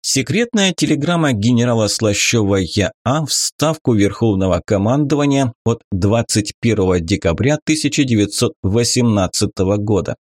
Секретная телеграмма генерала Слащева Я.А. в Ставку Верховного командования от 21 декабря 1918 года.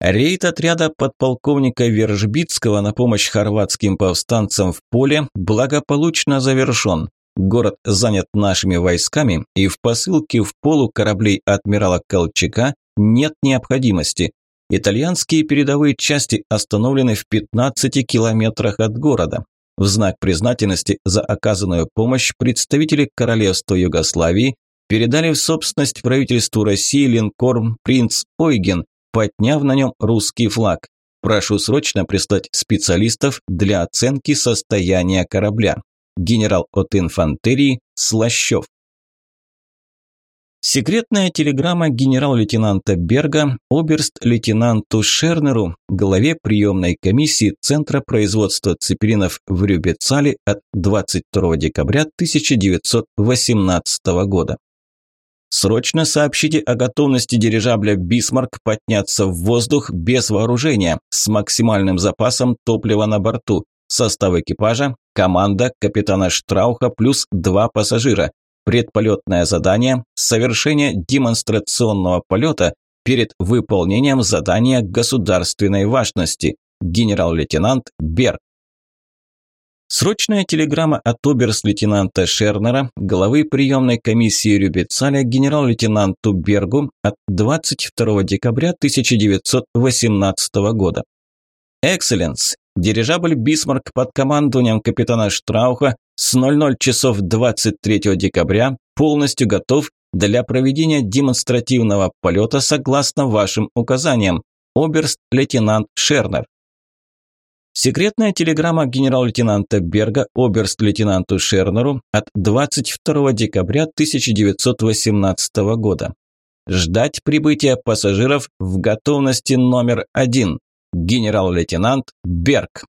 Рейд отряда подполковника Вержбицкого на помощь хорватским повстанцам в поле благополучно завершен. Город занят нашими войсками, и в посылке в полу кораблей адмирала Колчака нет необходимости. Итальянские передовые части остановлены в 15 километрах от города. В знак признательности за оказанную помощь представители Королевства Югославии передали в собственность правительству России линкор «Принц Ойген», подняв на нем русский флаг. Прошу срочно прислать специалистов для оценки состояния корабля. Генерал от инфантерии Слащев. Секретная телеграмма генерал-лейтенанта Берга оберст-лейтенанту Шернеру, главе приемной комиссии Центра производства цепелинов в Рюбецале от 22 декабря 1918 года. Срочно сообщите о готовности дирижабля «Бисмарк» подняться в воздух без вооружения, с максимальным запасом топлива на борту. Состав экипажа – команда капитана Штрауха плюс два пассажира. Предполетное задание – совершение демонстрационного полета перед выполнением задания государственной важности. Генерал-лейтенант Берг. Срочная телеграмма от оберст-лейтенанта Шернера, главы приемной комиссии Рюбецаля генерал-лейтенанту Бергу от 22 декабря 1918 года. «Экселленс, дирижабль «Бисмарк» под командованием капитана Штрауха с 00 часов 23 декабря полностью готов для проведения демонстративного полета согласно вашим указаниям. Оберст-лейтенант Шернер. Секретная телеграмма генерал-лейтенанта Берга оберст-лейтенанту Шернеру от 22 декабря 1918 года. Ждать прибытия пассажиров в готовности номер один. Генерал-лейтенант Берг.